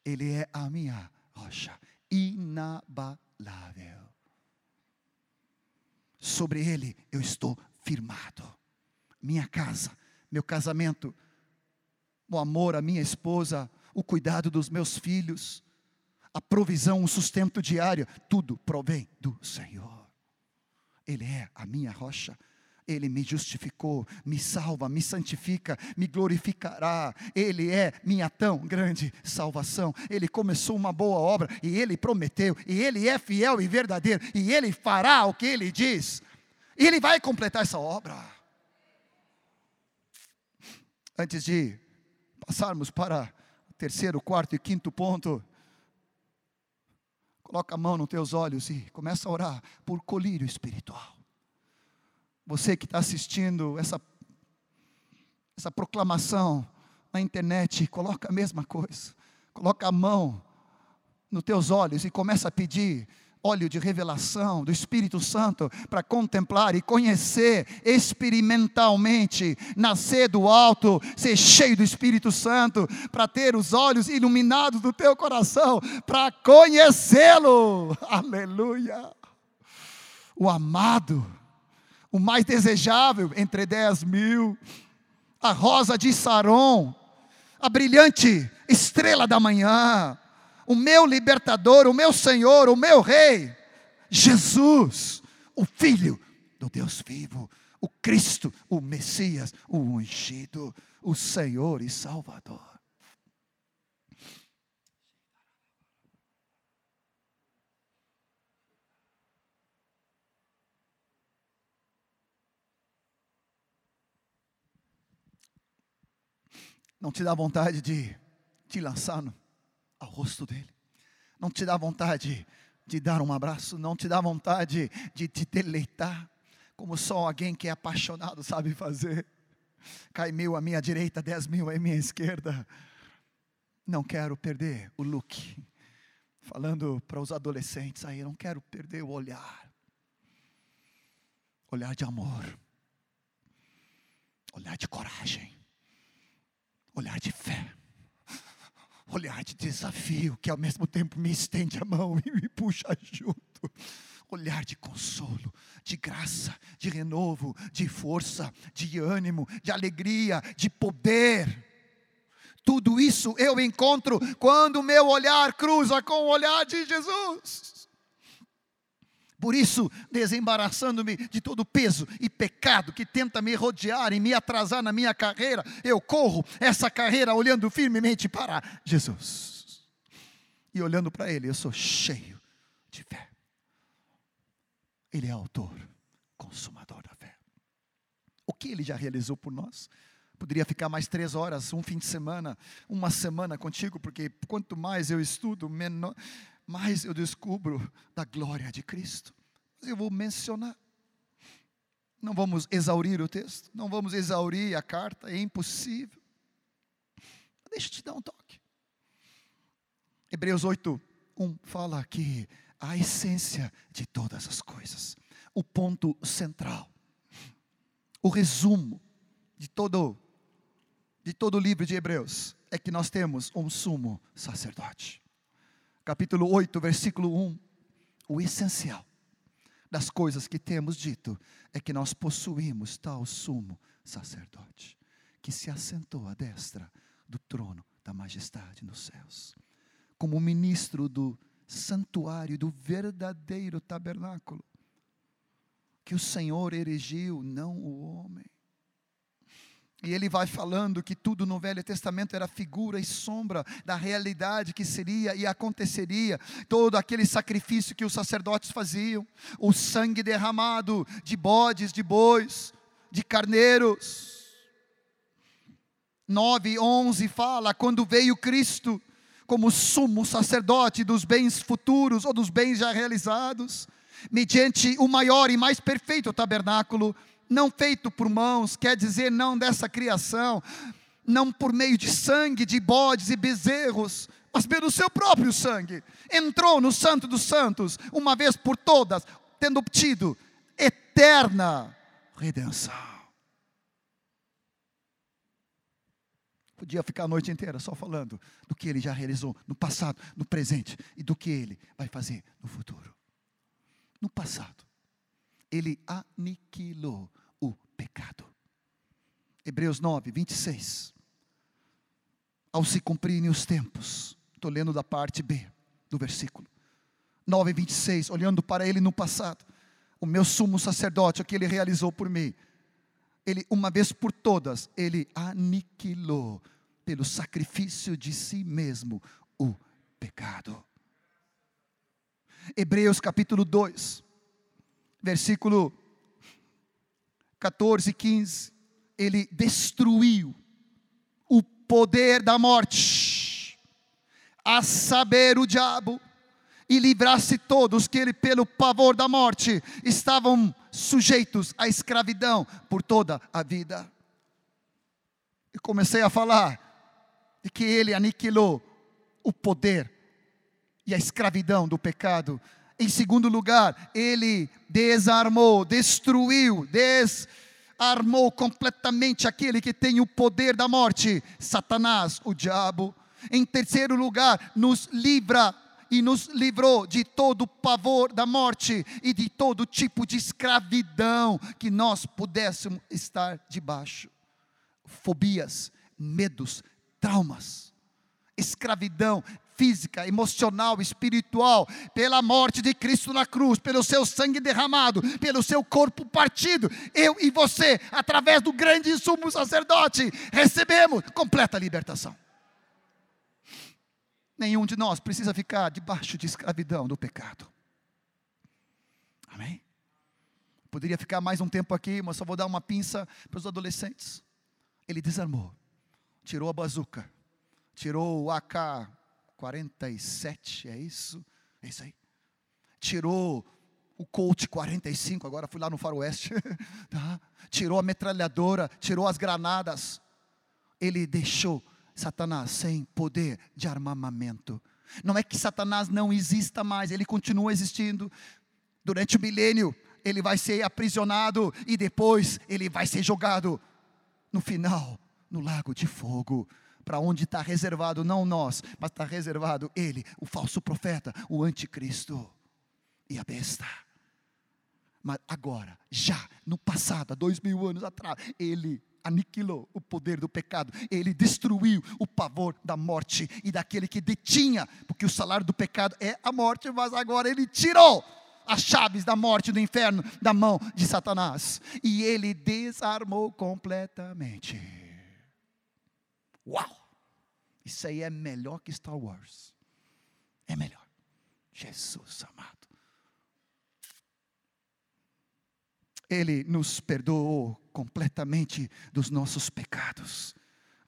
Ele é a minha rocha, inabalável. Sobre ele eu estou firmado. Minha casa, meu casamento, o amor à minha esposa, o cuidado dos meus filhos, a provisão, o sustento diário, tudo provém do Senhor. Ele é a minha rocha. Ele me justificou, me salva, me santifica, me glorificará. Ele é minha tão grande salvação. Ele começou uma boa obra e ele prometeu, e ele é fiel e verdadeiro, e ele fará o que ele diz. Ele vai completar essa obra. Antes de passarmos para o terceiro, quarto e quinto ponto, coloca a mão nos teus olhos e começa a orar por colírio espiritual. Você que está assistindo essa, essa proclamação na internet, coloca a mesma coisa. Coloca a mão nos teus olhos e começa a pedir óleo de revelação do Espírito Santo para contemplar e conhecer experimentalmente, nascer do alto, ser cheio do Espírito Santo, para ter os olhos iluminados do teu coração, para conhecê-lo. *laughs* Aleluia! O amado, o mais desejável entre dez mil, a rosa de Saron, a brilhante estrela da manhã, o meu libertador, o meu Senhor, o meu Rei, Jesus, o Filho do Deus vivo, o Cristo, o Messias, o ungido, o Senhor e Salvador. Não te dá vontade de te lançar no ao rosto dele. Não te dá vontade de dar um abraço, não te dá vontade de te deleitar, como só alguém que é apaixonado sabe fazer. Cai mil à minha direita, dez mil à minha esquerda. Não quero perder o look. Falando para os adolescentes aí, não quero perder o olhar. Olhar de amor. Olhar de coragem. Olhar de fé. *laughs* Olhar de desafio, que ao mesmo tempo me estende a mão e me puxa junto olhar de consolo, de graça, de renovo, de força, de ânimo, de alegria, de poder. Tudo isso eu encontro quando o meu olhar cruza com o olhar de Jesus. Por isso, desembaraçando-me de todo peso e pecado que tenta me rodear e me atrasar na minha carreira, eu corro essa carreira olhando firmemente para Jesus. E olhando para Ele, eu sou cheio de fé. Ele é autor, consumador da fé. O que ele já realizou por nós? Poderia ficar mais três horas, um fim de semana, uma semana contigo, porque quanto mais eu estudo, menor, mais eu descubro da glória de Cristo. Mas eu vou mencionar. Não vamos exaurir o texto, não vamos exaurir a carta, é impossível. Deixa eu te dar um toque. Hebreus 8, 1 fala que a essência de todas as coisas, o ponto central, o resumo de todo de todo o livro de Hebreus é que nós temos um sumo sacerdote. Capítulo 8, versículo 1, o essencial das coisas que temos dito é que nós possuímos tal sumo sacerdote que se assentou à destra do trono da majestade nos céus, como ministro do santuário, do verdadeiro tabernáculo que o Senhor erigiu, não o homem. E ele vai falando que tudo no Velho Testamento era figura e sombra da realidade que seria e aconteceria, todo aquele sacrifício que os sacerdotes faziam, o sangue derramado de bodes, de bois, de carneiros. 9, 11 fala: quando veio Cristo, como sumo sacerdote dos bens futuros ou dos bens já realizados, mediante o maior e mais perfeito tabernáculo, não feito por mãos, quer dizer, não dessa criação, não por meio de sangue de bodes e bezerros, mas pelo seu próprio sangue. Entrou no Santo dos Santos, uma vez por todas, tendo obtido eterna redenção. Podia ficar a noite inteira só falando do que ele já realizou no passado, no presente e do que ele vai fazer no futuro. No passado, ele aniquilou o pecado. Hebreus 9, 26. Ao se cumprirem os tempos, estou lendo da parte B do versículo. 9, 26, olhando para ele no passado, o meu sumo sacerdote, o que ele realizou por mim, ele, uma vez por todas, ele aniquilou pelo sacrifício de si mesmo o pecado. Hebreus capítulo 2, versículo 14 e 15, ele destruiu o poder da morte, a saber, o diabo, e livrasse todos que ele, pelo pavor da morte, estavam sujeitos à escravidão por toda a vida. E comecei a falar de que ele aniquilou o poder e a escravidão do pecado. Em segundo lugar, ele desarmou, destruiu, desarmou completamente aquele que tem o poder da morte, Satanás, o diabo. Em terceiro lugar, nos livra e nos livrou de todo o pavor da morte e de todo tipo de escravidão que nós pudéssemos estar debaixo. Fobias, medos, traumas, escravidão física, emocional, espiritual, pela morte de Cristo na cruz, pelo seu sangue derramado, pelo seu corpo partido, eu e você, através do grande sumo sacerdote, recebemos completa libertação. Nenhum de nós precisa ficar debaixo de escravidão do pecado. Amém? Poderia ficar mais um tempo aqui, mas só vou dar uma pinça para os adolescentes. Ele desarmou, tirou a bazuca, tirou o AK-47, é isso? É isso aí. Tirou o Colt 45, agora fui lá no faroeste, *laughs* tá? tirou a metralhadora, tirou as granadas. Ele deixou Satanás sem poder de armamento. Não é que Satanás não exista mais, ele continua existindo. Durante o milênio, ele vai ser aprisionado e depois ele vai ser jogado no final no lago de fogo. Para onde está reservado, não nós, mas está reservado ele, o falso profeta, o anticristo e a besta. Mas agora, já no passado, há dois mil anos atrás, ele aniquilou o poder do pecado, ele destruiu o pavor da morte e daquele que detinha, porque o salário do pecado é a morte, mas agora ele tirou as chaves da morte do inferno da mão de Satanás e ele desarmou completamente. Uau! Isso aí é melhor que Star Wars. É melhor. Jesus amado. Ele nos perdoou completamente dos nossos pecados.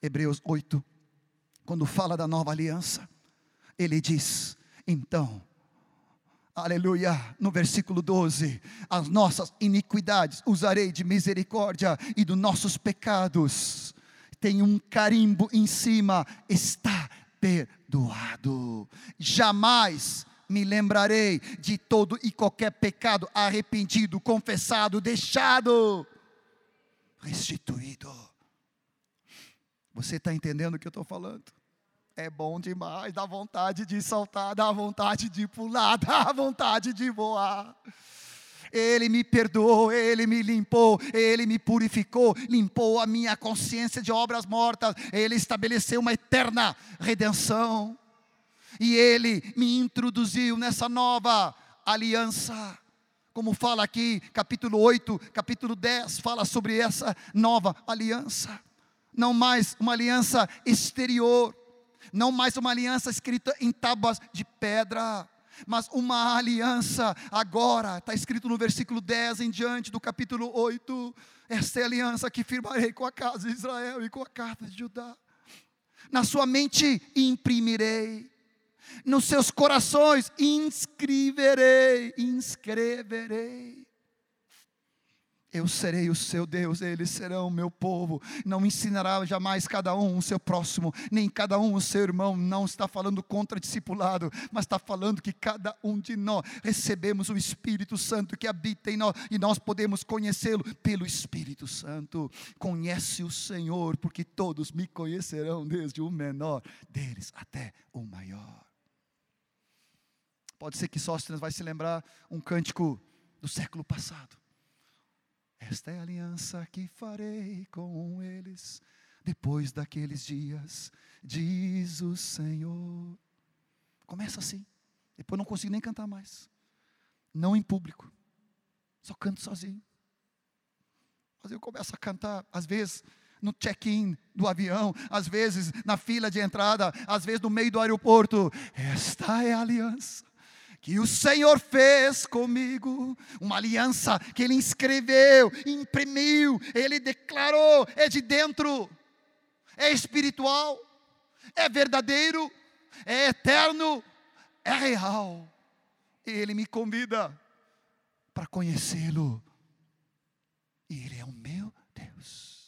Hebreus 8, quando fala da nova aliança, ele diz: então, aleluia, no versículo 12: as nossas iniquidades usarei de misericórdia e dos nossos pecados, tem um carimbo em cima, está perdoado. Jamais me lembrarei de todo e qualquer pecado arrependido, confessado, deixado, restituído. Você está entendendo o que eu estou falando? É bom demais, dá vontade de saltar, dá vontade de pular, *laughs* dá vontade de voar. Ele me perdoou, Ele me limpou, Ele me purificou, limpou a minha consciência de obras mortas, Ele estabeleceu uma eterna redenção e Ele me introduziu nessa nova aliança. Como fala aqui, capítulo 8, capítulo 10, fala sobre essa nova aliança. Não mais uma aliança exterior, não mais uma aliança escrita em tábuas de pedra, mas uma aliança agora, está escrito no versículo 10 em diante do capítulo 8. Esta é a aliança que firmarei com a casa de Israel e com a casa de Judá. Na sua mente imprimirei nos seus corações inscreverei, inscreverei. Eu serei o seu Deus, eles serão o meu povo. Não ensinará jamais cada um o seu próximo, nem cada um o seu irmão. Não está falando contra discipulado, mas está falando que cada um de nós recebemos o Espírito Santo que habita em nós e nós podemos conhecê-lo pelo Espírito Santo. Conhece o Senhor, porque todos me conhecerão, desde o menor deles até o maior. Pode ser que Sóstenes vai se lembrar um cântico do século passado. Esta é a aliança que farei com eles depois daqueles dias, diz o Senhor. Começa assim, depois não consigo nem cantar mais. Não em público, só canto sozinho. Mas eu começo a cantar, às vezes no check-in do avião, às vezes na fila de entrada, às vezes no meio do aeroporto. Esta é a aliança que o Senhor fez comigo, uma aliança que Ele inscreveu, imprimiu, Ele declarou, é de dentro, é espiritual, é verdadeiro, é eterno, é real. E Ele me convida para conhecê-lo, e Ele é o meu Deus.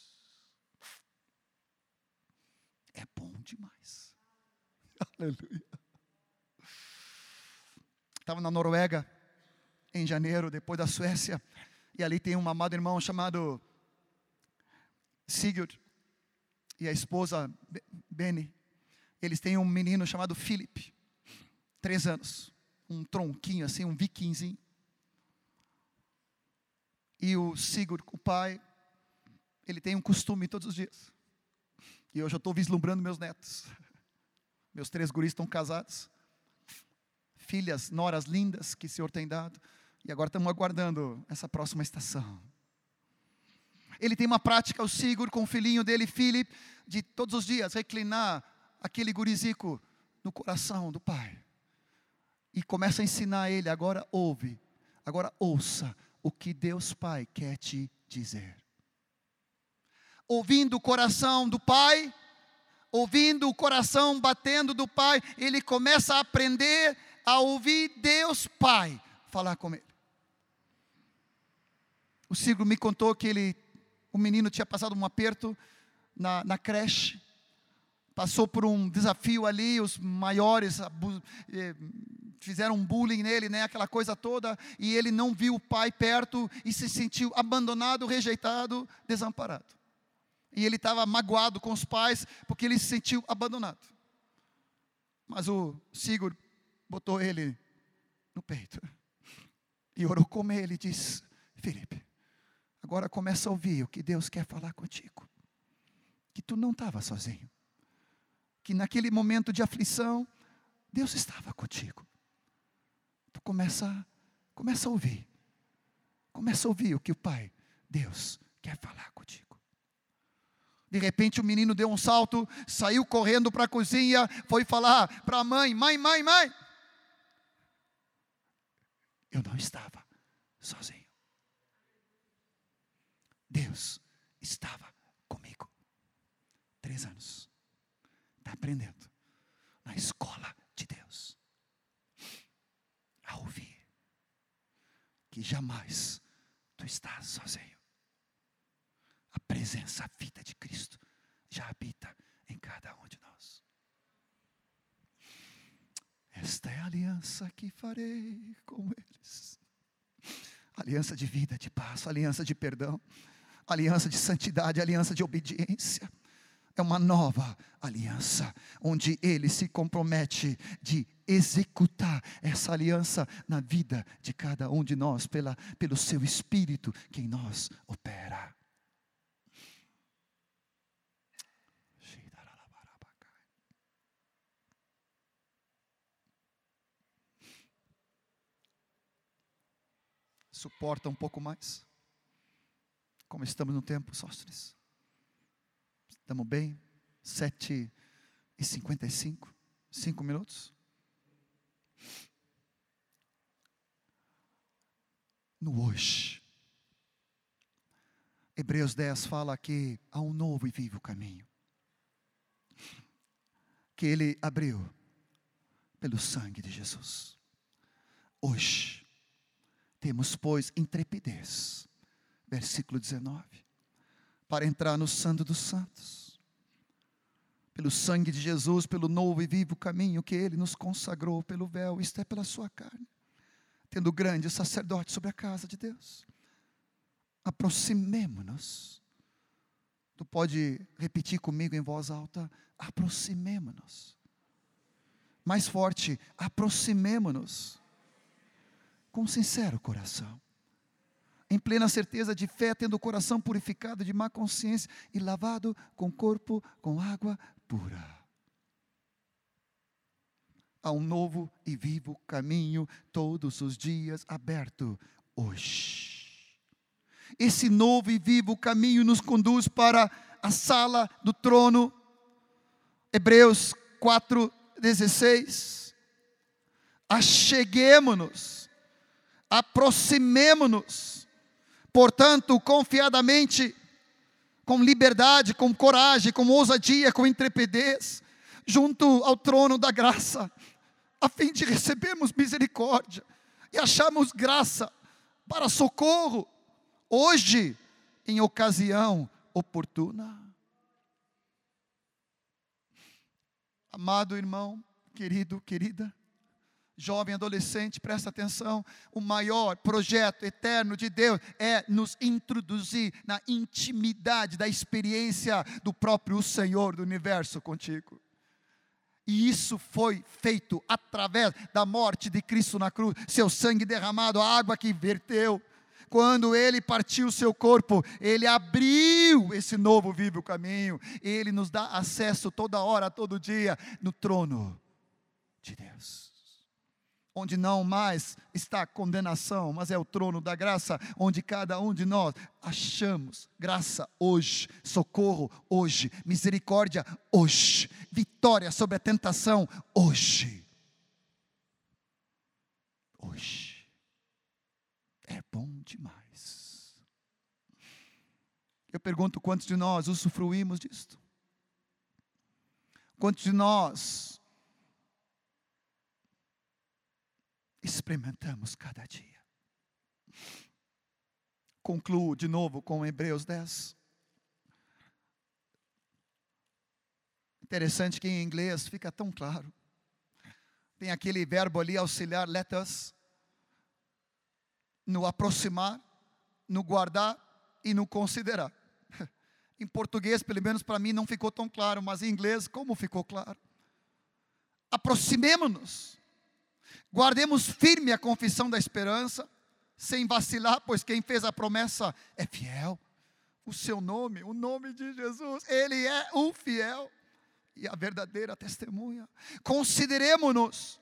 É bom demais. *laughs* Aleluia. Estava na Noruega em janeiro, depois da Suécia, e ali tem um amado irmão chamado Sigurd e a esposa Benny. Eles têm um menino chamado Philip, três anos, um tronquinho assim, um vikingzinho. E o Sigurd, o pai, ele tem um costume todos os dias. E eu já estou vislumbrando meus netos. *laughs* Meus três guris estão casados filhas, noras lindas que o Senhor tem dado. E agora estamos aguardando essa próxima estação. Ele tem uma prática, o Sigur, com o filhinho dele, Philip, de todos os dias reclinar aquele gurizico no coração do pai. E começa a ensinar ele, agora ouve, agora ouça o que Deus Pai quer te dizer. Ouvindo o coração do pai, ouvindo o coração batendo do pai, ele começa a aprender a ouvir Deus Pai falar com ele. O Siglo me contou que ele, o menino tinha passado um aperto na, na creche, passou por um desafio ali, os maiores eh, fizeram bullying nele, né, aquela coisa toda, e ele não viu o pai perto e se sentiu abandonado, rejeitado, desamparado. E ele estava magoado com os pais porque ele se sentiu abandonado. Mas o Sigurd botou ele no peito *laughs* e orou com ele e disse: Felipe, agora começa a ouvir o que Deus quer falar contigo. Que tu não estava sozinho. Que naquele momento de aflição, Deus estava contigo. Tu começa, começa a ouvir. Começa a ouvir o que o Pai, Deus, quer falar contigo. De repente o menino deu um salto, saiu correndo para a cozinha, foi falar para a mãe: Mãe, mãe, mãe. Eu não estava sozinho. Deus estava comigo. Três anos. Está aprendendo. Na escola de Deus. A ouvir. Que jamais tu estás sozinho. A presença, a vida de Cristo já habita em cada um de nós. Esta é a aliança que farei com eles. Aliança de vida, de paz, aliança de perdão, aliança de santidade, aliança de obediência. É uma nova aliança, onde ele se compromete de executar essa aliança na vida de cada um de nós, pela, pelo seu Espírito que em nós opera. Suporta um pouco mais? Como estamos no tempo, Sóstenes? Estamos bem? Sete e cinquenta e cinco? Cinco minutos? No hoje. Hebreus 10 fala que há um novo e vivo caminho. Que ele abriu pelo sangue de Jesus. Hoje temos, pois, intrepidez. Versículo 19. Para entrar no Santo dos Santos. Pelo sangue de Jesus, pelo novo e vivo caminho que ele nos consagrou, pelo véu, isto é pela sua carne. Tendo grande sacerdote sobre a casa de Deus. Aproximemo-nos. Tu pode repetir comigo em voz alta: aproximemo-nos. Mais forte, aproximemo-nos com sincero coração, em plena certeza de fé, tendo o coração purificado de má consciência e lavado com corpo com água pura. Há um novo e vivo caminho todos os dias aberto hoje. Esse novo e vivo caminho nos conduz para a sala do trono. Hebreus 4:16. Acheguemo-nos aproximemo-nos, portanto, confiadamente, com liberdade, com coragem, com ousadia, com intrepidez, junto ao trono da graça, a fim de recebermos misericórdia e acharmos graça para socorro, hoje, em ocasião oportuna. Amado irmão, querido, querida, Jovem, adolescente, presta atenção. O maior projeto eterno de Deus é nos introduzir na intimidade da experiência do próprio Senhor do universo contigo. E isso foi feito através da morte de Cristo na cruz, seu sangue derramado, a água que verteu. Quando ele partiu o seu corpo, ele abriu esse novo vivo caminho. Ele nos dá acesso toda hora, todo dia, no trono de Deus onde não mais está condenação, mas é o trono da graça, onde cada um de nós achamos graça hoje, socorro hoje, misericórdia hoje, vitória sobre a tentação hoje. Hoje. É bom demais. Eu pergunto quantos de nós usufruímos disto? Quantos de nós experimentamos cada dia. Concluo de novo com Hebreus 10. Interessante que em inglês fica tão claro. Tem aquele verbo ali auxiliar, let us, no aproximar, no guardar e no considerar. *laughs* Em português, pelo menos para mim, não ficou tão claro, mas em inglês, como ficou claro? Aproximemo-nos, guardemos firme a confissão da esperança, sem vacilar, pois quem fez a promessa é fiel. O seu nome, o nome de Jesus, ele é o fiel e a verdadeira testemunha. Consideremos-nos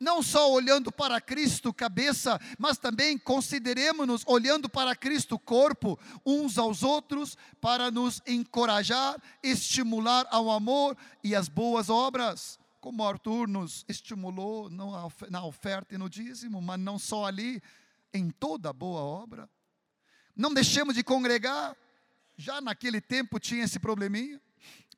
não só olhando para Cristo, cabeça, mas também consideremos-nos olhando para Cristo, corpo, uns aos outros, para nos encorajar, estimular ao amor e às boas obras. Como Arthur nos estimulou na oferta e no dízimo, mas não só ali, em toda boa obra. Não deixemos de congregar, já naquele tempo tinha esse probleminha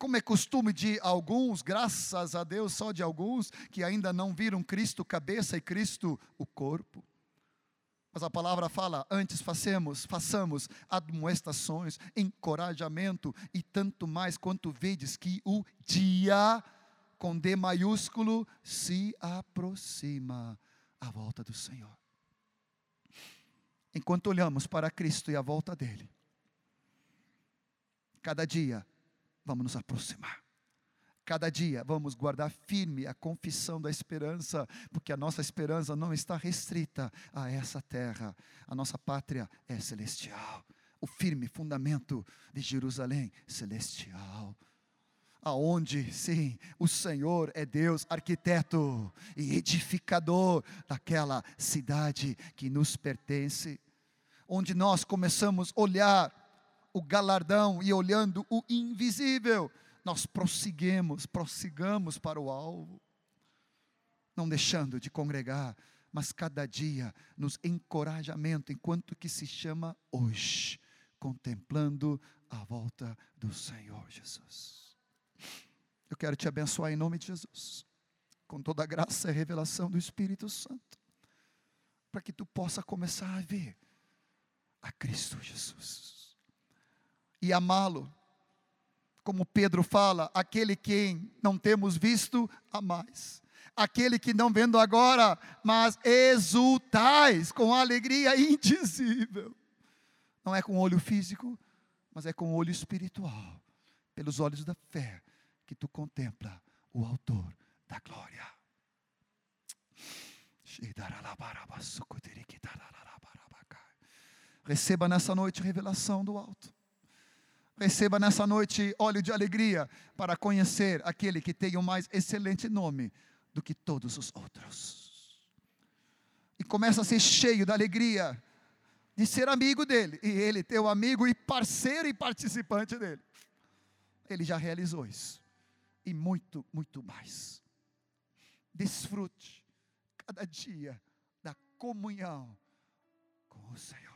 como é costume de alguns, graças a Deus, só de alguns, que ainda não viram Cristo cabeça e Cristo o corpo. Mas a palavra fala: antes façamos, façamos admoestações, encorajamento e tanto mais quanto vedes que o dia, com D maiúsculo, se aproxima à volta do Senhor. Enquanto olhamos para Cristo e a volta dele, cada dia vamos nos aproximar. Cada dia vamos guardar firme a confissão da esperança, porque a nossa esperança não está restrita a essa terra. A nossa pátria é celestial. O firme fundamento de Jerusalém celestial. Aonde, sim, o Senhor é Deus, arquiteto e edificador daquela cidade que nos pertence. Onde nós começamos a olhar o galardão e olhando o invisível, nós prosseguimos, prossigamos para o alvo, não deixando de congregar, mas cada dia nos encorajamento, enquanto que se chama hoje, contemplando a volta do Senhor Jesus. Eu quero te abençoar em nome de Jesus, com toda a graça e revelação do Espírito Santo, para que tu possa começar a ver a Cristo Jesus e amá-lo. Como Pedro fala, aquele quem não temos visto, a mais. Aquele que não vendo agora, mas exultais com alegria indizível. Não é com o olho físico, mas é com o olho espiritual, pelos olhos da fé, que tu contempla o autor da glória. Receba nessa noite revelação do alto. Receba nessa noite óleo de alegria para conhecer aquele que tem o mais excelente nome do que todos os outros. E começa a ser cheio da alegria de ser amigo dele, e ele teu amigo e parceiro e participante dele. Ele já realizou isso, e muito, muito mais. Desfrute cada dia da comunhão com o Senhor.